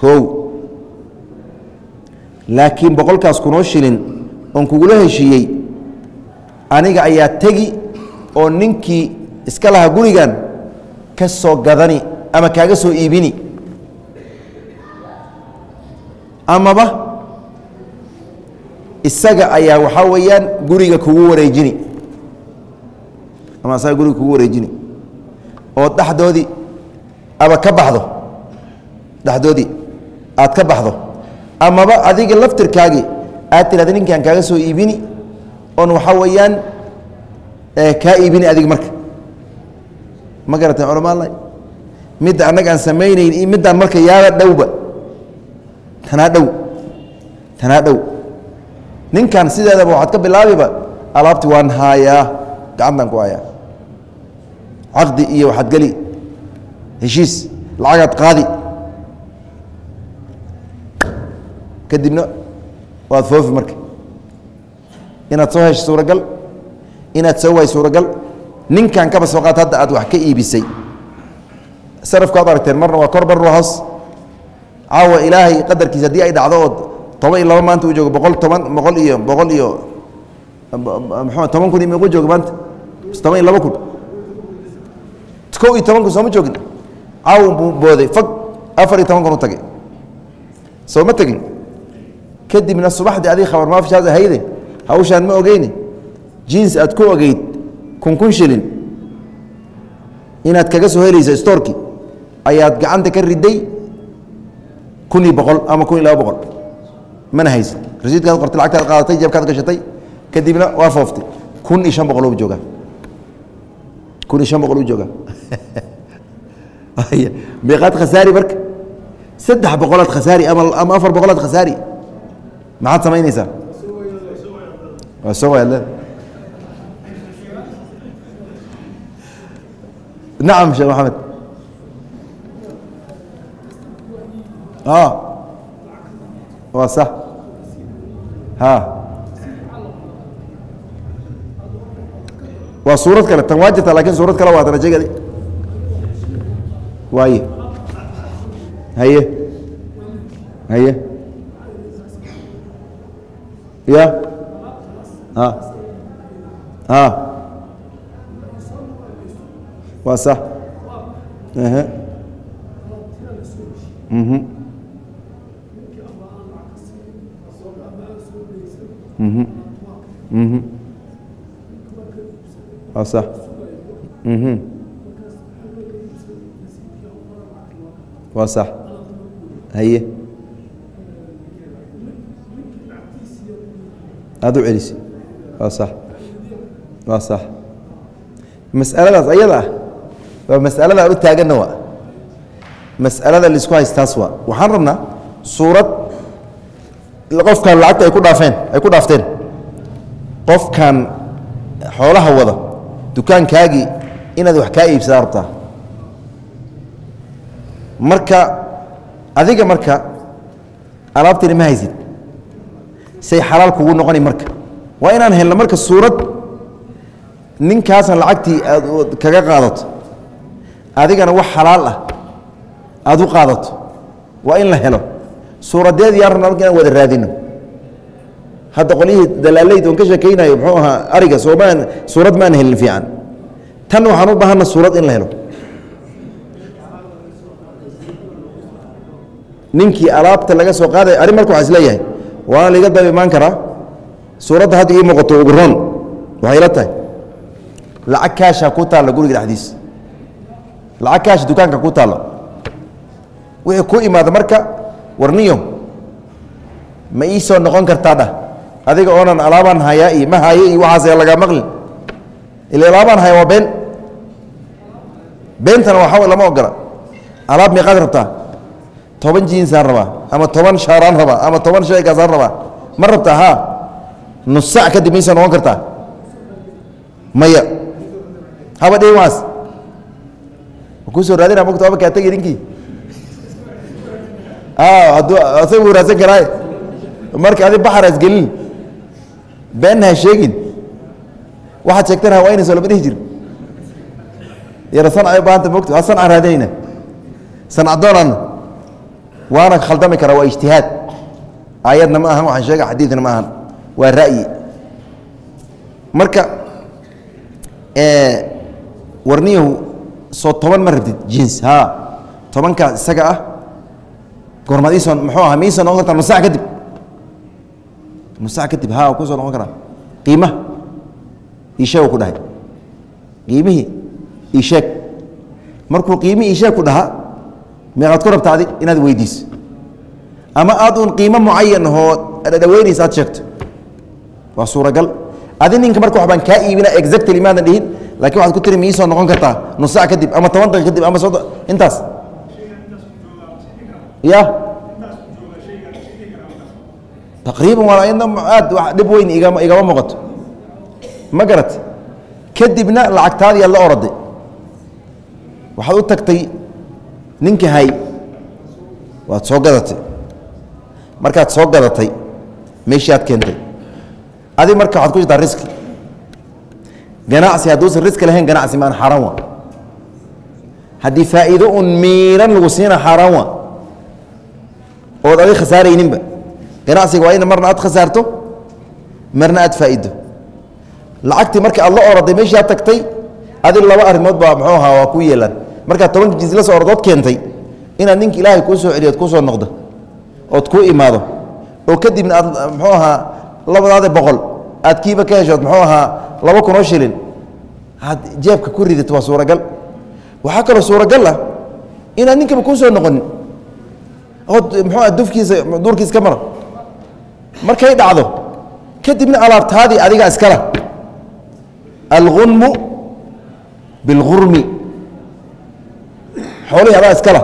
Kow. Laakiin boqolkaas kunoo shilin oon kugula heshiiyey aniga ayaa tegi oo ninkii iska lahaa gurigan ka soo gadani ama kaaga soo iibini. Amaba isaga ayaa waxaa weeyaan guriga kugu wareejini. Ama isaga guriga kugu wareejini. Oo dhexdoodii aba ka baxdo. Dhexdoodii aad ka baxdo. Amaba adiga laftirkaagii aad tirahda ninkaan kaaga soo iibini oon waxaa weeyaan kaa iibini adiga marka. Ma garata culama alla midda annaga aan samaynayn middaan marka yaaba dhowba. Tanaa dhow. Tanaa dhow ninkan sideedaba waxaad ka bilaabiba alaabti waan haayaa gacantan ku hayaa caqdi iyo waxaad geli heshiis lacagaad qaadi. Kadibna waad foofi marka. Inaad soo hesho suuragal inaad soo waay suuragal ninkan kaba soo qaat hadda aad wax ka iibisay. Sarafku ad aragteen marna waa kor caawa ilaahay qadarkiisa haddii ay dhacdo ood toban iyo laba maanta uu joogo boqol toban boqol iyo boqol iyo mxu toban kun imgu jooga maanta? Toban iyo laba kun. Kow iyo toban kun sooma joogin. Caawa buu booday fag afar iyo toban kun u tagay. Soo ma tegin? Kadibna subaxdii adig khabar maafishaas ahayde hawshaan ma ogeyne. Jins aad ku ogeyd kun kun shilin. Inaad kaga soo helaysa stoorkii ayaad gacanta ka riday kun iyo boqol ama kun iyo laba boqol mana haysid rasiidkaad qortay lacagtaad qaadatay jeebkaad gashatay kadibna waa fooftay. Kun iyo shan boqol u joogaa. Kun iyo shan boqol u joogaa. Meeqaad khasaari marka. Saddex boqolaad khasaari ama afar boqolaad khasaari. Maxaad samaynaysaa waa soo wayaad leeda nacam sheekh maxamed. A waa sax. Ha. Waa suurad kale tan waa jirta laakiin suurad kale waa sheegadi waaye. Haye. Haye. Ya. A a waa sax. H waa sax mhm. Waa sax haye. Aada u celisi. Waa sax waa sax mas'aladaas ayada ah waa mas'alada aan u taaganna waa mas'alada la isku haystaas waa waxaan rabnaa suurad qofkan lacagta ay ku dhaafeen ay ku dhaafteen qofkan xoolaha wada dukaankaagii inaad wax kaa iibsadaa rabtaa. Marka adiga marka alaabtani ma haysid. Say xalaal kugu noqoni marka. Waa inaan helno marka suurad ninkaasna lacagtii aad kaga qaadato. Adigana wax xalaal ah aad u qaadato. Waa in la helo suuradeed yaa rabna marka inaan wada raadino hadda qolyihii dalaalayd oon ka sheekaynayo muxuu ahaa ariga soomaan suurad maan helin fiican. Tan waxaan u baahana suurad in la helo. Ninkii alaabta laga soo qaaday arrin marka waxaa is leeyahay waana laiga daba imaan karaa? Suuradda hadda ii muuqato uguroon waxay la tahay. Lacag kaasha ku taalla guriga dhexdiisa lacag kaasha dukaanka ku taalla. Wixii ku imaada marka warniyo ma ii soo noqon kartaa dhah adiga oonan alaabaan hayaa iyo ma haye iyo waxaas lagaa maqlin ila alaabaan haya waa been. Beentana waxaa lama ogola. Alaab meeqaad rabtaa? Toban jiinsaan rabaa ama toban shaaraan rabaa ama toban shaygaasaan rabaa. Ma rabtaa ha nus sac kadib ma ii soo noqon kartaa? Maya. Haba dhihin waas. Kusoo raadina mogta aba kaa tegi ninkii asaga u raadsan karaaye marka adi baxaraas gelin. Beenna ha sheegin. Waxaad sheegtana hawaynayso lama dhihi jir yara sancay u baahanta mogta waa sancaan raadinayna sancadoonana waana khaldami karaa waa ijtihaad. Aayadna ma ahan waxaan sheega xadiidna ma ahan. Waa ra'yi. Marka warniyahu soo toban ma rabtid jins ha tobankaas isaga ah goormaad iisoo muxuu aha ma iisoo noqon kartaa nusac kadib nusac kadib ha ku soo noqon karaa. Qiimaha iisheeg ku dhahay. Qiimihii? Iisheeg markuu qiimihii iisheeg ku dhahaa meeqaad ku rabta adi inaad weydiiso ama aad uun qiimo mucayan oo dhaweynaysa aad sheegto. Waa suuragal. Adi ninka marka waxbaan kaa iibina exactly maadan dhihin laakiin waxaad ku tiri ma iisoo noqon kartaa nus sac kadib ama toban daqiiq kadib ama soddon intaas ya. Taqriiban waa ina aad dhib weyn igama muuqato. Ma garat kadibna lacagtaadii aad la oroday waxaad u tagtay ninka hay. Waad soo gadatay. Markaad soo gadatay meeshii aad keentay. Adig marka waxaad ku jirtaa riski. Ganacsi hadduusan riski lahayn ganacsi maan xaaraan wa haddii faa'iido un miiran lagu siina xaaraan wa ood adig khasaarayninba. Ganacsiga waa in marna aad khasaarto marna aad faa'ido lacagtii marka aad la oraday meeshii aad tagtay adig laba arrimood baa muxuu ahaa waa ku yeelaan markaad tobanka jins la soo ordood keentay inaad ninka ilaahay kuu soo celiyo od kuu soo noqdo ood kuu imaado oo kadibna aad muxuu ahaa labadaada boqol aad kiiba ka heshood muxuu ahaa laba kunoo shilin. Aad jeebka ku ridato waa suuragal. Waxaa kaloo suuragal ah inaad ninkaba kuu soo noqonin ood muxuu aha dufkiisa duurkiisa ka mara markay dhacdo kadibna alaabtaadii adiga iskala. Algunmu bilgurmi xoolihii adaa iskala.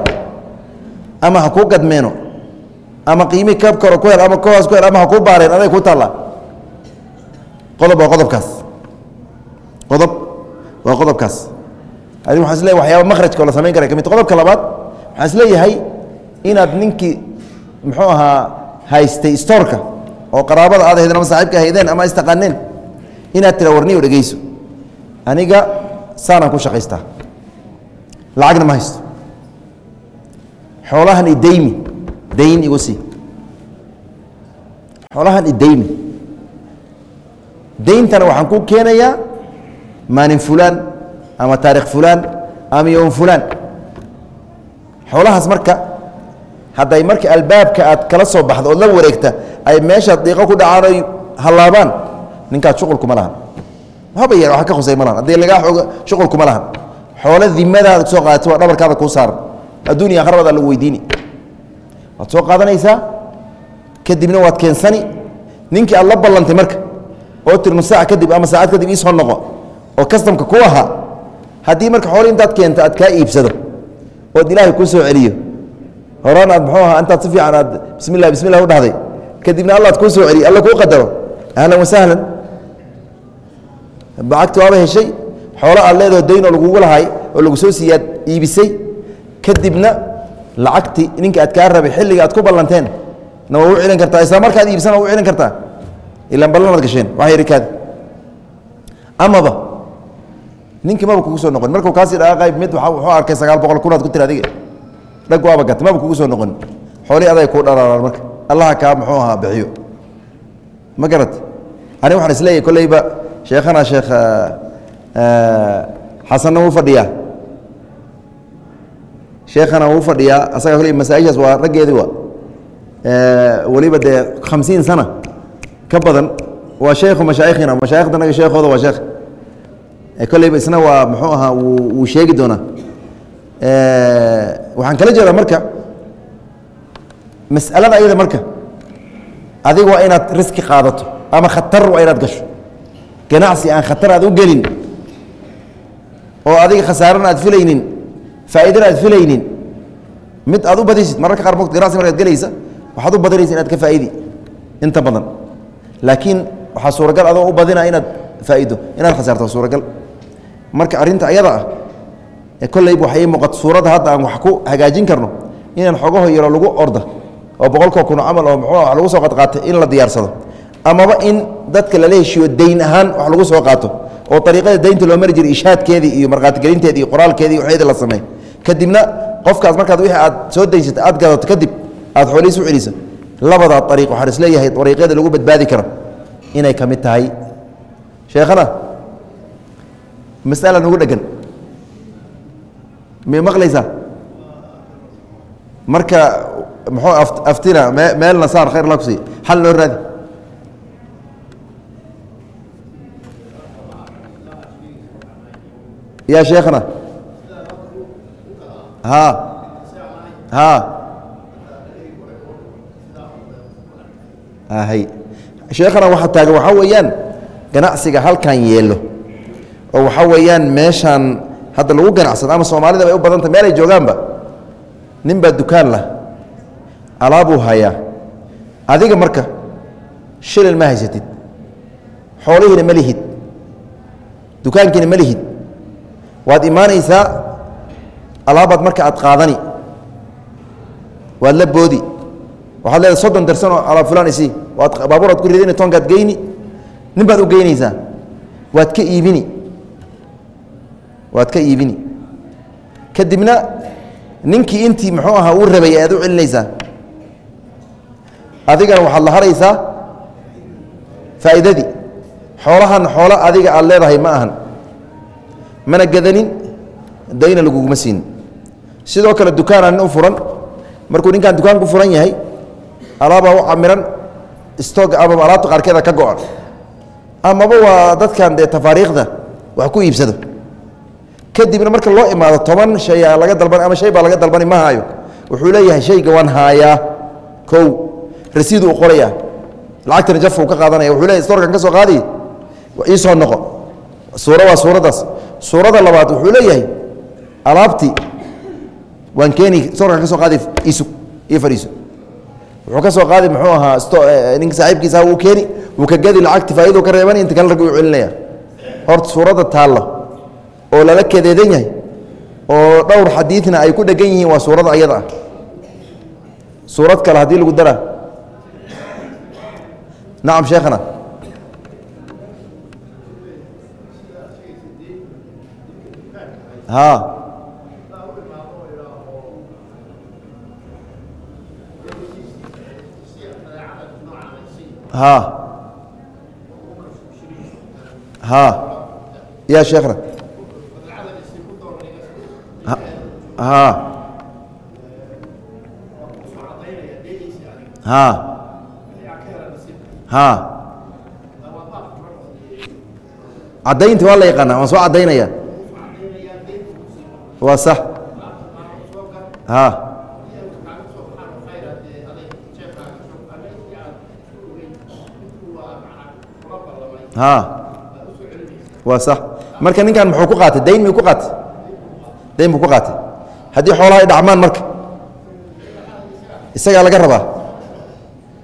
Ama ha kuu gadmeeno. Ama qiimi kab karo ku hel ama kohaas ku hel ama ha kuu baareen aday kuu taallaa qodob waa qodobkaas. Qodob waa qodobkaas. Waxaan isleeyahy waxyaaba makhrajka oo la samayn kara ka mid qodobka labaad waxaan is leeyahay inaad ninkii muxuu ahaa haystay stoorka oo qaraabada aad haydeen ama saaxiibka haydeen ama istaqaaneen inaad tira warniyo dhegeyso aniga saanaan ku shaqaystaa. Lacagna ma haysto. Xoolahan idaymi dayn igu sii. Xoolahan idaymi dayntana waxaan ku keenayaa maalin fulaan ama taarikh fulaan ama yowm fulaan. Xoolahaas marka hadday marka albaabka aad kala soo baxdo ood la wareegta ay meeshaad dhiiqo ku dhacaan oy hallaabaan ninkaas shuqulkuma lahan. Haba yar wax ka khusay ma lahan. Haddii lagaa xooga shuqulkuma lahan. Xoolo dimadaada soo qaadata waa dhabarkaada kuu saaran. Adduuniya akhrabada lagu weydiini. Waad soo qaadanaysaa kadibna waad keensani. Ninkii aad la ballantay marka oo tir nus saac kadib ama saacad kadib ii soo noqo oo kastamka ku ahaa haddii marka xooli intaad keento aad kaa iibsado ood ilaahay kuu soo celiyo horaan aad muxuu ahaa intaad si fiican aad bismi llah bismi llah u dhahday. Kadibna alla ad kuu soo celiyo alla kuu qadaro ahlan wasahlan lacagti waaba heshay xoolo aad leedaho dayn oo lagugu lahay oo lagu soo siiyaad iibisay. Kadibna lacagti ninka aad kaa rabay xilliga aad ku ballanteen na waa u celin kartaa isla markaad iibsana waa u celin kartaa. Ilaan ballanaad gasheen wax yarikaada amaba ninkii maba kugu soo noqon. Markuu kaasii dhaqaaqay mid wuxuu arkay sagaal boqol kunaad ku tiri adiga dhag waaba gatay maba kugu soo noqon. Xoolihii aday kuu dharaaraan marka. Allaha kaa muxuu ahaa bixiyo. Ma garat ani waxaan is leeyahay kolleyba sheekhana sheekh xasanna wuu fadhiyaa. Sheekhana wuu fadhiyaa. Asaga kolley masaaishaas waa raggeedii wa weliba dee khamsiin sana ka badan waa sheekhu mashaayikhina. Mashaayikhda naga sheekhooda waa sheekh. Kolleyba isna waa muxuu ahaa wuu sheegi doonaa waxaan kala jeedaa marka mas'alada ayada marka. Adiga waa inaad riski qaadato ama khatar waa inaad gasho. Ganacsi aan khatar aad u gelin oo adiga khasaarana aad filaynin faa'iidana aad filaynin mid aad u badaysid mararka qaar mogta ganacsi markaad gelaysa waxaad u badinaysa inaad ka faa'idi inta badan. Laakiin waxaa suuragal adoo u badina inaad faa'ido inaad khasaarto suuragal. Marka arrinta ayada ah ee kolleyba waxay muuqato suuradda hadda aan wax ku hagaajin karno inaan xogaho yaro lagu orda oo boqolkoo kun camal oo muxuu wax lagu soo qadqaatay in la diyaarsado. Amaba in dadka lala heshiiyo dayn ahaan wax lagu soo qaato oo ariiqada daynta loo mari jiray ishaadkeedii iyo markhaatigelinteedii qoraalkeedii waxeeda la sameey kadibna qofkaas markaad wixii aad soo daysata aad gadato kadib aad xoolihiis u celiso labadaa ariiq waxaan is leeyahay ariiqyada lagu badbaadi karo inay ka mid tahay. Sheekhana masala nugu dhegan may maqlaysaa marka muxuu aftina me meelna saar khayr la kusiiy xal noo raadi. Ya sheekhna? Ha. Ha. Hay. Sheekhana waxaa taagan waxaa weeyaan ganacsiga halkan yeelo. Oo waxaa weeyaan meeshaan hadda lagu ganacsado ama soomaalida bay u badantah meel ay joogaanba. Nin baa dukaan lah. Alaabuu hayaa. Adiga marka shilin ma haysatid. Xoolihiina ma lihid. Dukaankiina ma lihid. Waad imaanaysaa alaabaad marka aad qaadani. Waad la boodi. Waxaad leedahay soddon darsan oo alaa fulaan isii. Waad baabuuraad ku ridini toonkaad geyni. Nin baad u geynaysaa waad ka iibini waad ka iibini kadibna ninkii intii muxuu ahaa uu rabay ayaad u celinaysaa adigana waxaad la haraysaa faa'iidadii. Xoolahan xoolo adiga aad leedahay ma ahan. Mana gadanin dayna laguguma siinin sidoo kale dukaana nin u furan. Markuu ninkan dukaan ku furan yahay alaabaa u camiran stoog amaba alaabta qaarkeeda ka go-an. Amaba waa dadkan dee tafaariikhda wax ku iibsado kadibna marka loo imaado toban shay aa laga dalban ama shay baa laga dalbani ma haayo wuxuu leeyahay shayga waan haayaa kow rasiidu u qoraya lacagtana jafuu ka qaadanaya wuxuu leeyahay storkan ka soo qaadi ii soo noqo. Suura waa suuraddaas suuradda labaad wuxuu leeyahay alaabtii waan keeni storkan ka soo qaadi isu ii fadhiiso. Wuxuu ka soo qaadi muxuu ahaa ninka saaxiibkiisa uu keeni wuu ka gadi lacagti faa'idu ka reeban inta kale rag u celinaya. Horta suuradda taalla oo lala kedeedan yahay oo dhowr xadiidna ay ku dhegan yihiin waa suurada ayada ah. Suurad kale haddii lagu daraa nacam sheekhana. Haa. Haa. Haa. Ya sheekhna cadaynta waa la yaqaana waan soo cadaynaya waa sax. Waa sax. Marka ninkan muxuu ku qaatay? Dayn miy ku qaatay? Dayn buu ku qaatay. Haddii xoolaha ay dhacmaan marka isagaa laga rabaa?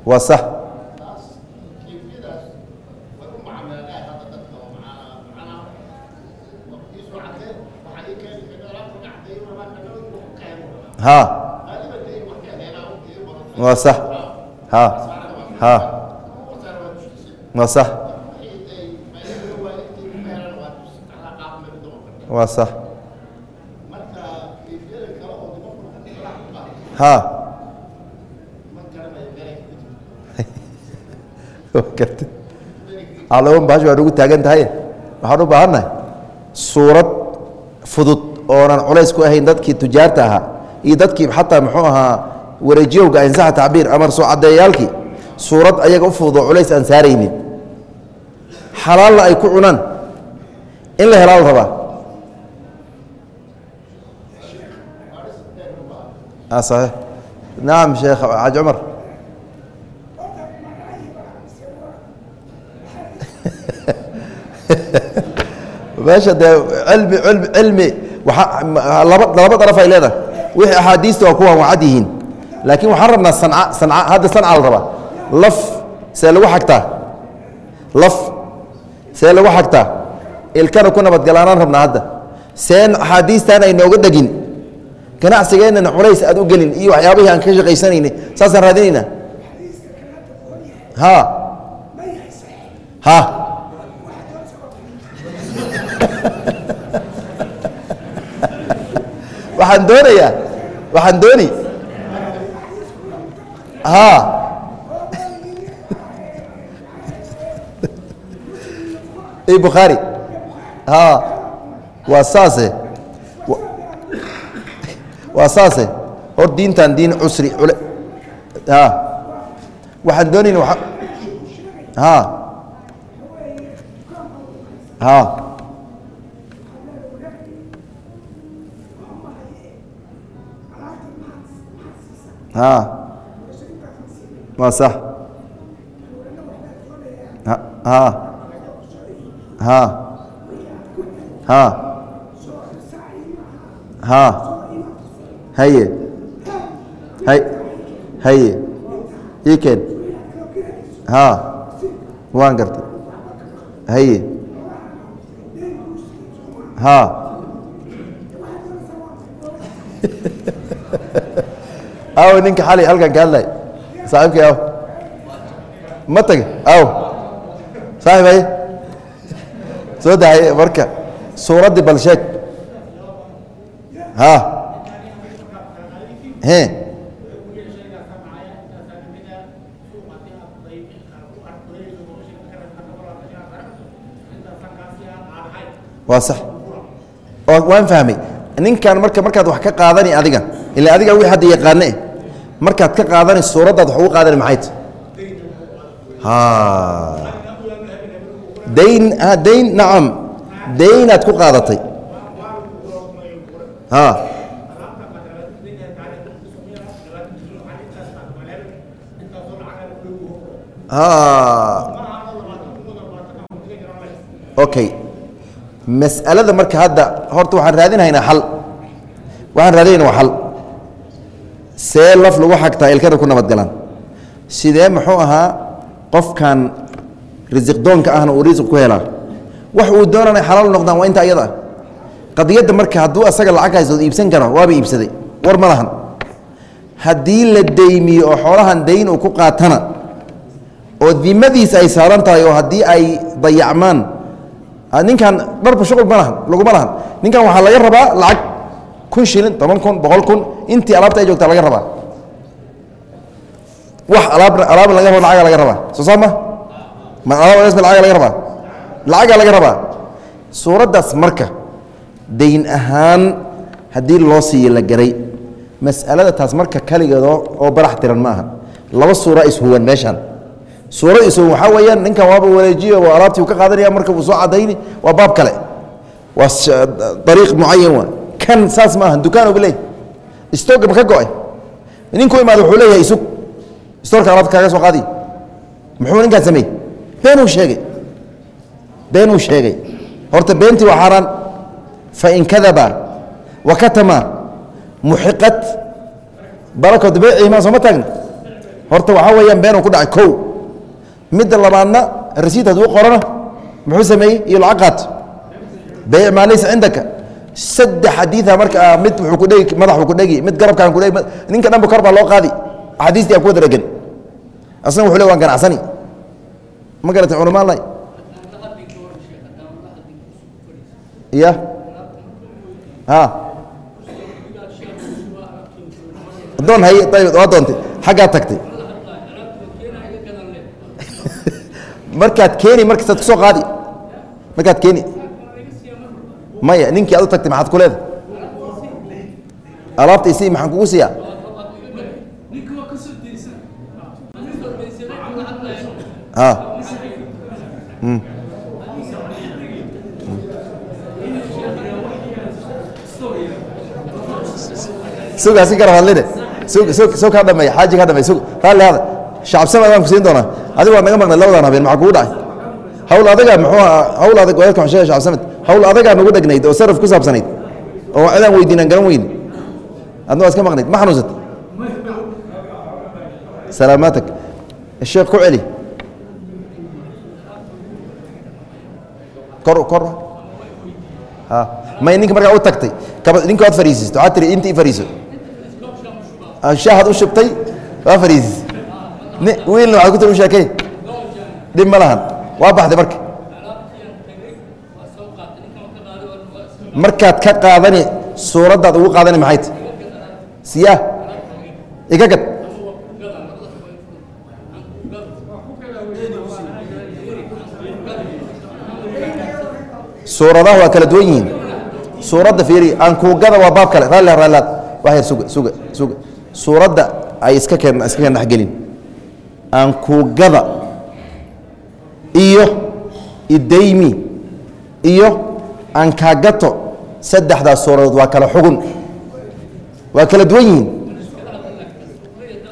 Waa sax. Ha waa sax. Ha ha waa sax. Waa sax calaban bahash waa nagu taagan tahay. Waxaan u baahannahay suurad fudud oonan culays ku ahayn dadkii tujaarta ahaa iyo dadkii xataa muxuu ahaa wareejiyowga insaxa tacbiir ama soo caddeeyaalkii. Suurad ayaga u fudud oo culays aan saaraynin. Xalaalna ay ku cunaan. In la helaa la rabaa صحيح نعم شيخ حاج عمر meesha dee cilmi cilmi cilmi waa laba laba daraf ay leedahay wixii axaadiista waa kuwan wacad yihiin laakiin waxaan rabnaa sanca sanca hadda sanca la rabaa laf see lagu xagtaa laf see lagu xagtaa ilkana ku nabadgalaanaan rabnaa hadda seen axaadiistan ay nooga dhegin ganacsigeennana culays aad u gelin iyo waxyaabihii aan ka shaqaysanayna saasaan raadinayna. Ha. Ha. Waxaan doonayaa waxaan dooni. Ha. I bukhaari. Ha. Waa saase waa saase hor diintan diin cusri waxaan doonayna waa sax. Ha haye. Hay haye. Ii keen ha. Waan gartay. Haye. Ha. Aw ninka xalay halkan ka hadlay. Saaxiibkii aw ma tage aw saaxib haye. Soo dahaye marka suuraddii bal sheeg ha waa sax. Waan fahmay. Ninkan marka markaad wax ka qaadani adiga ila adiga wii hadda yaqaane markaad ka qaadani suuraddaad wax ugu qaadani maxay? Ta dayn dayn nacam daynaad ku qaadatay ha ha okay. Mas'alada marka hadda horta waxaan raadinhaynaa xal. Waxaan raadinayna waa xal. See laf lagu xagtaa ilkada ku nabadgalaan sidee muxuu ahaa qofkan risiq doonka ahna uu risiq ku helaa? Wax uu doonana xalaal noqdaan waa inta ayada. Ah qadiyadda marka hadduu asaga lacag haysto iibsan karo waaba iibsaday. War ma lahan. Haddii la deymiyo oo xoolahan dayn uu ku qaatana oo dimadiisa ay saaran tahay oo haddii ay dayacmaan ninkan dharba shuqul ma lahan laguma lahan. Ninkan waxaa laga rabaa lacag kun shilin toban kun boqol kun intii alaabta ay joogtaa laga rabaa. Wax alaab alaab laga rabo lacaga laga rabaa. Soo saa ma alaab lacaga laga rabaa. Lacagaa laga rabaa. Suuraddaas marka dayn ahaan haddii loo siiyo la garay mas'alada taas marka kaligeedoo oo barax tiran ma aha. Laba suura ishuwan meeshaan suurad ishuwan waxaa weeyaan ninkan waaba wareejiyo alaabtii uu ka qaadanaya marka uu soo cadayni waa baab kale. Waa ariiq mucayan waa. Kan saas ma aha dukaan uba leey istooga ma ka go'ay. Ninku imaada wuxuu leeyahay isug istoorka alaabta kaaga soo qaadi. Muxuu ninkaan sameeyey? Beenuu sheegay. Beenuu sheegay. Horta beentii waa xaaraan. Fain kadaba wakatama muxiqat barakatu beycihimaa sooma taagna. Horta waxaa weeyaan beenuu ku dhacay kow midda labaadna rasiid hadduu qorana muxuu sameeyey? Iyo lacag qaato beyc maa laysa cindaka. Saddex xadiida marka mid wuxuu ku dhegi madax uu ku dhegi mid garabkaan ku dhegi ninka dhanba kor baa loo qaadi. Axaadiistii aa ku wada dhegan asna wuxuu le waan ganacsani. Ma garatay culamaa lay ya ha doon hay ayb waa doontay. Xaggaa tagtay markaad keeni markasaad ku soo qaadi. Markaad keeni. Maya ninkii aad u tagtay maxaad ku leeda alaabta isii maxaan kugu siiyaa? A sugaa si kara hadline sug sug sug ka dhameey xaaji ka dhameey sug raalli hada shacabsama waan ku siin doonaa. Adigu waad naga maqnay labadan habeen maxaa kugu dhacay? Hawl adaga ahaa hawl adag wadaadka waxaan sheegay shacabsamed hawl adagaa nagu dhegnayd oo saraf ku saabsanayd oo cidaan weydiinaan garan weyne adna waa iska maqnayd. Ma xanuunsat salaamaatak. Sheekh ku celi. Kor kor. Ha. May ninka markaa u tagtay. Ninka waad fariisisto waxaad tiri inta i fariiso shaahaad u shubtay? Waa fariisis wiilna waxaad ku tiri u sheekey dhib ma lahan. Waa baxday marka. Markaad ka qaadani suuraddaad ugu qaadani maxay ta siyaa? Iga gad. Suuradaha waa kala duwan yihiin. Suuradda fiiri aankuugada waa baab kale. Raalli raalliad wax yar suga suga suga suuradda ay iska keen iska keen dhexgelin aankuugada iyo idaymi iyo ankaagato saddexdaas suuradood waa kala xugun. Waa kala duwan yihiin.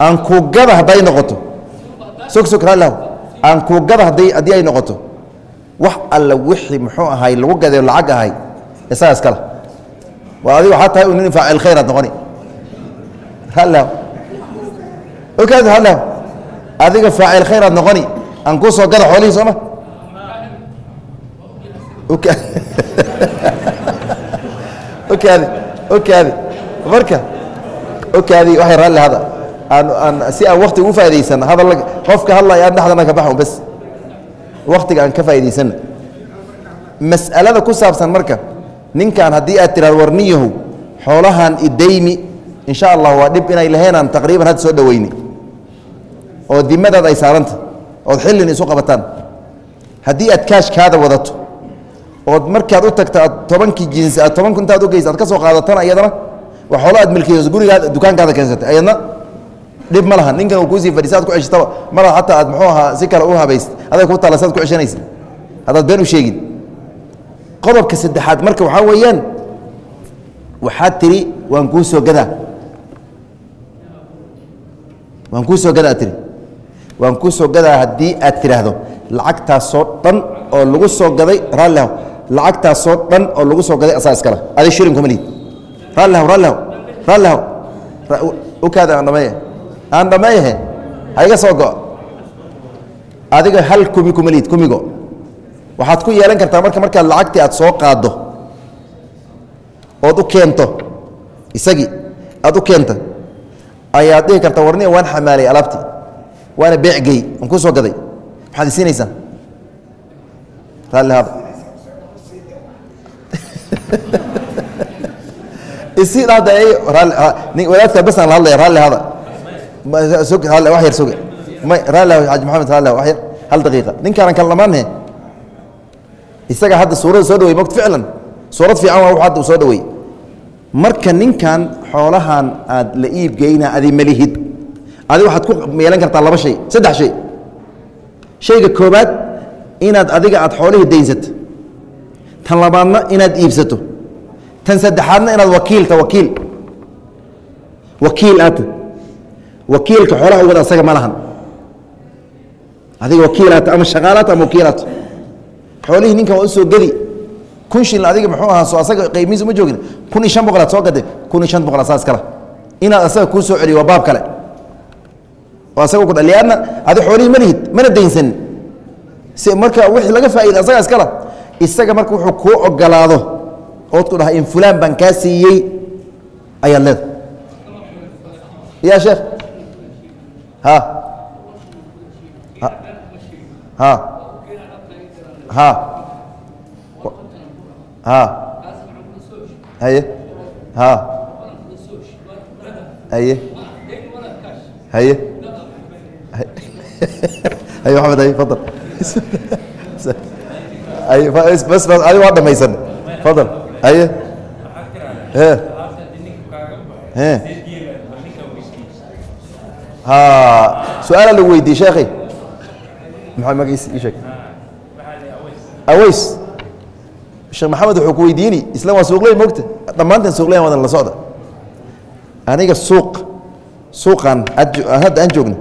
Aankuugada hadday noqoto. Raallihaw aankuugada hadday haddii ay noqoto wax alla wixii muxuu ahay lagu gadeyo lacag ahay isaga iskale waa adigu waxaa tahay nin faacil khayraad noqoni. Hallow okaad hallow adiga faacil khayraad noqoni aan kuu soo gada xoolihii sooma oka okaadi okaadi marka okaadi waxay raalli hada. Aan aan si aan waktiga u faa'idaysan hadal qofka hadlaya aan dhexdana ka baxo bas waktiga aan ka faa'idaysana mas'alada ku saabsan marka ninkan haddii aad tihahdo warniyahow xoolahan idaymi insha allah waa dhib inay laheenaan taqriiban hadda soo dhoweyni oo dimadaad ay saaranta ood xillin isu qabataan. Haddii aad kaashkaada wadato ood markaad u tagto aad tobankii jinsi aad tobanku intaad u geysa aad ka soo qaadatana iyadana waa xoolo aad milkiyeyso gurigaada dukaankaada keensatay ayadna dhib ma laha. Ninkan uu kuusii fadhisa ad ku ceshataba mala hataa aad muxuu ahaa si kale u habayst aday ku taala saad ku ceshanaysa haddaad been u sheegin. Qodobka saddexaad marka waxaa weeyaan waxaad tidhi waan kuu soo gadaa. Waan kuu soo gadaa tiri waan kuu soo gadaa haddii aad tidhaahdo lacagtaasoo dhan oo lagu soo gaday raallihaw lacagtaasoo dhan oo lagu soo gaday asaa iskale adi shirin kuma lihid raallihaw raallihaw raallihaw ukaada aan dhameeye aan dhameeyahe ha iga soo go. Adiga hal kumi kuma lihid kumigo. Waxaad ku yeelan kartaa marka markaad lacagtii aad soo qaaddo ood u keento isagii aada u keenta ayaad dhihi kartaa warniya waan xamaalay alaabtii waana beecgey waan kuu soo gaday. Dhahda raalli wadaadka bas aan la hadlaya raalli hada wax yar soge may raalli haw xaaji maxamed raalli haw wax yar hal daqiiqa. Ninkaanan kala dhamaanhe isaga hadda suurada soo dhawey mogt ficlan. Suurad fiican waa hadda uu soo dhawey marka ninkan xoolahan aad la iib geyna adi malihid adi waxaad ku yeelan kartaa laba shay saddex shay. Shayga koobaad inaad adiga aad xoolihii daynsato tan labaadna inaad iibsato. Tan saddexaadna inaad wakiilta wakiil. Wakiil aata wakiilka xoolaha wada asaga ma lahan. Adiga wakiilaata ama shaqaalaata ama wakiilaata xoolihii ninkan waa u gedi kun shil adiga muxuu ahaa soo asaga qiimihiisa ma joogin. Kun iyo shan boqolaad soo gaday kun iyo shan boqol asaas kale inaad asaga kuu soo celiyo waa baab kale oo asaga ku lianna adi xoolihii ma lihid mana daynsanin marka wixii laga faa'iida asaga iskala isaga marka wuxuu kuu ogolaado ood ku dhaha in fulaan baan kaa siiyey ayaad leeda ya sheekh. Ha. Ha. Ha. Ha. Haye. Ha. Haye. Haye haye maxamed haye fadal. Bas bas adi waa dhamaysan. Fadal. He. Ha su'aala lagu weydiiyey sheekhay maxaa magaciisa ii sheeg. Aweys sheekh maxamed wuxuu ku weydiini isla waa suuqley mogta. Dhammaanteen suuqleyn wadan la socda. Aniga suuq suuqan hadda aan joogno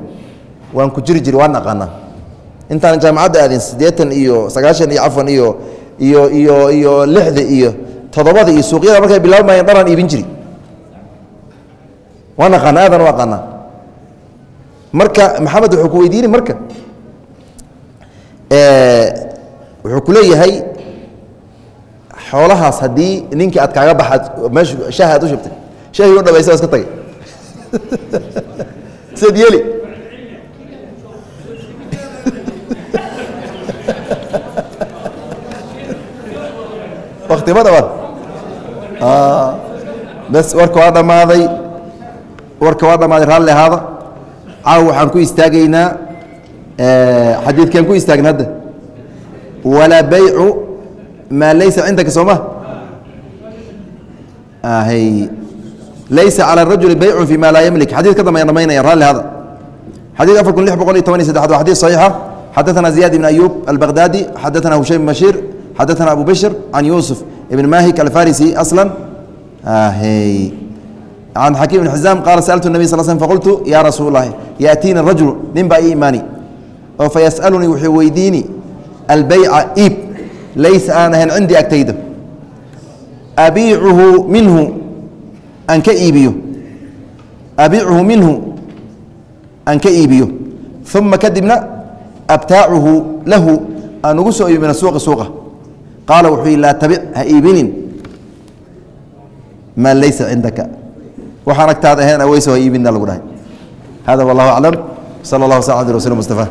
waan ku jiri jiri waan aqaanaa intaan jaamacadda aadin siddeetan iyo sagaashan iyo cafan iyo iyo iyo iyo lixda iyo toddobada iyo suuqyada markay bilaabmayeen dharaan iibin jiri. Waan aqaana aadan u aqaanaa marka maxamed wuxuu ku weydiini marka wuxuu ku leeyahay xoolahaas haddii ninkii aad kaaga baxaad meesha shaaha aad u shubtay shaahii u dhamaysa iska tagay. Siad yeeli wakti ma dhamaan bas warka waa dhammaaday warka waa dhammaaday raalli ahaada caaw waxaan ku istaagaynaa xadiidkaan ku istaagna hadda walaa baycu maa laysa cindaka soo ma hy laysa calى الrajuli baycu fi ma laa ymlik xadid ka dambeya dhamaynaya raalli hada xadid afar kun lix boqol iyo toban iyo saddexad waa xadid صaxiixa xadaثana ziyad ibn ayub albaghdadi xadaثana hushaym bn bashir xadaثana abu bishr can yusuf ibn mahik alfarisi asla can xakim bn xizaam qaala sأltu الnabi sal slm faqultu ya rasuul اlahi yaأtiini rajul nin baa ii imaani oo fayasأalunii wuxuu weydiini albeyca iib laysa aan ahayn cindii agtayda abiicuhu minhu aan ka iibiyo abiicuhu minhu aan ka iibiyo uma kadibna abtaacuhu lahu aan ugu soo iibiyo min asuuqi suuqa qaala wuxuu yihi laa tabic ha iibinin maa laysa cindaka waxaan agtaada ahayn aweyso ha iibinna lagu dhahay hada wallahu aclam sala allah wsl abdi rasul mustafa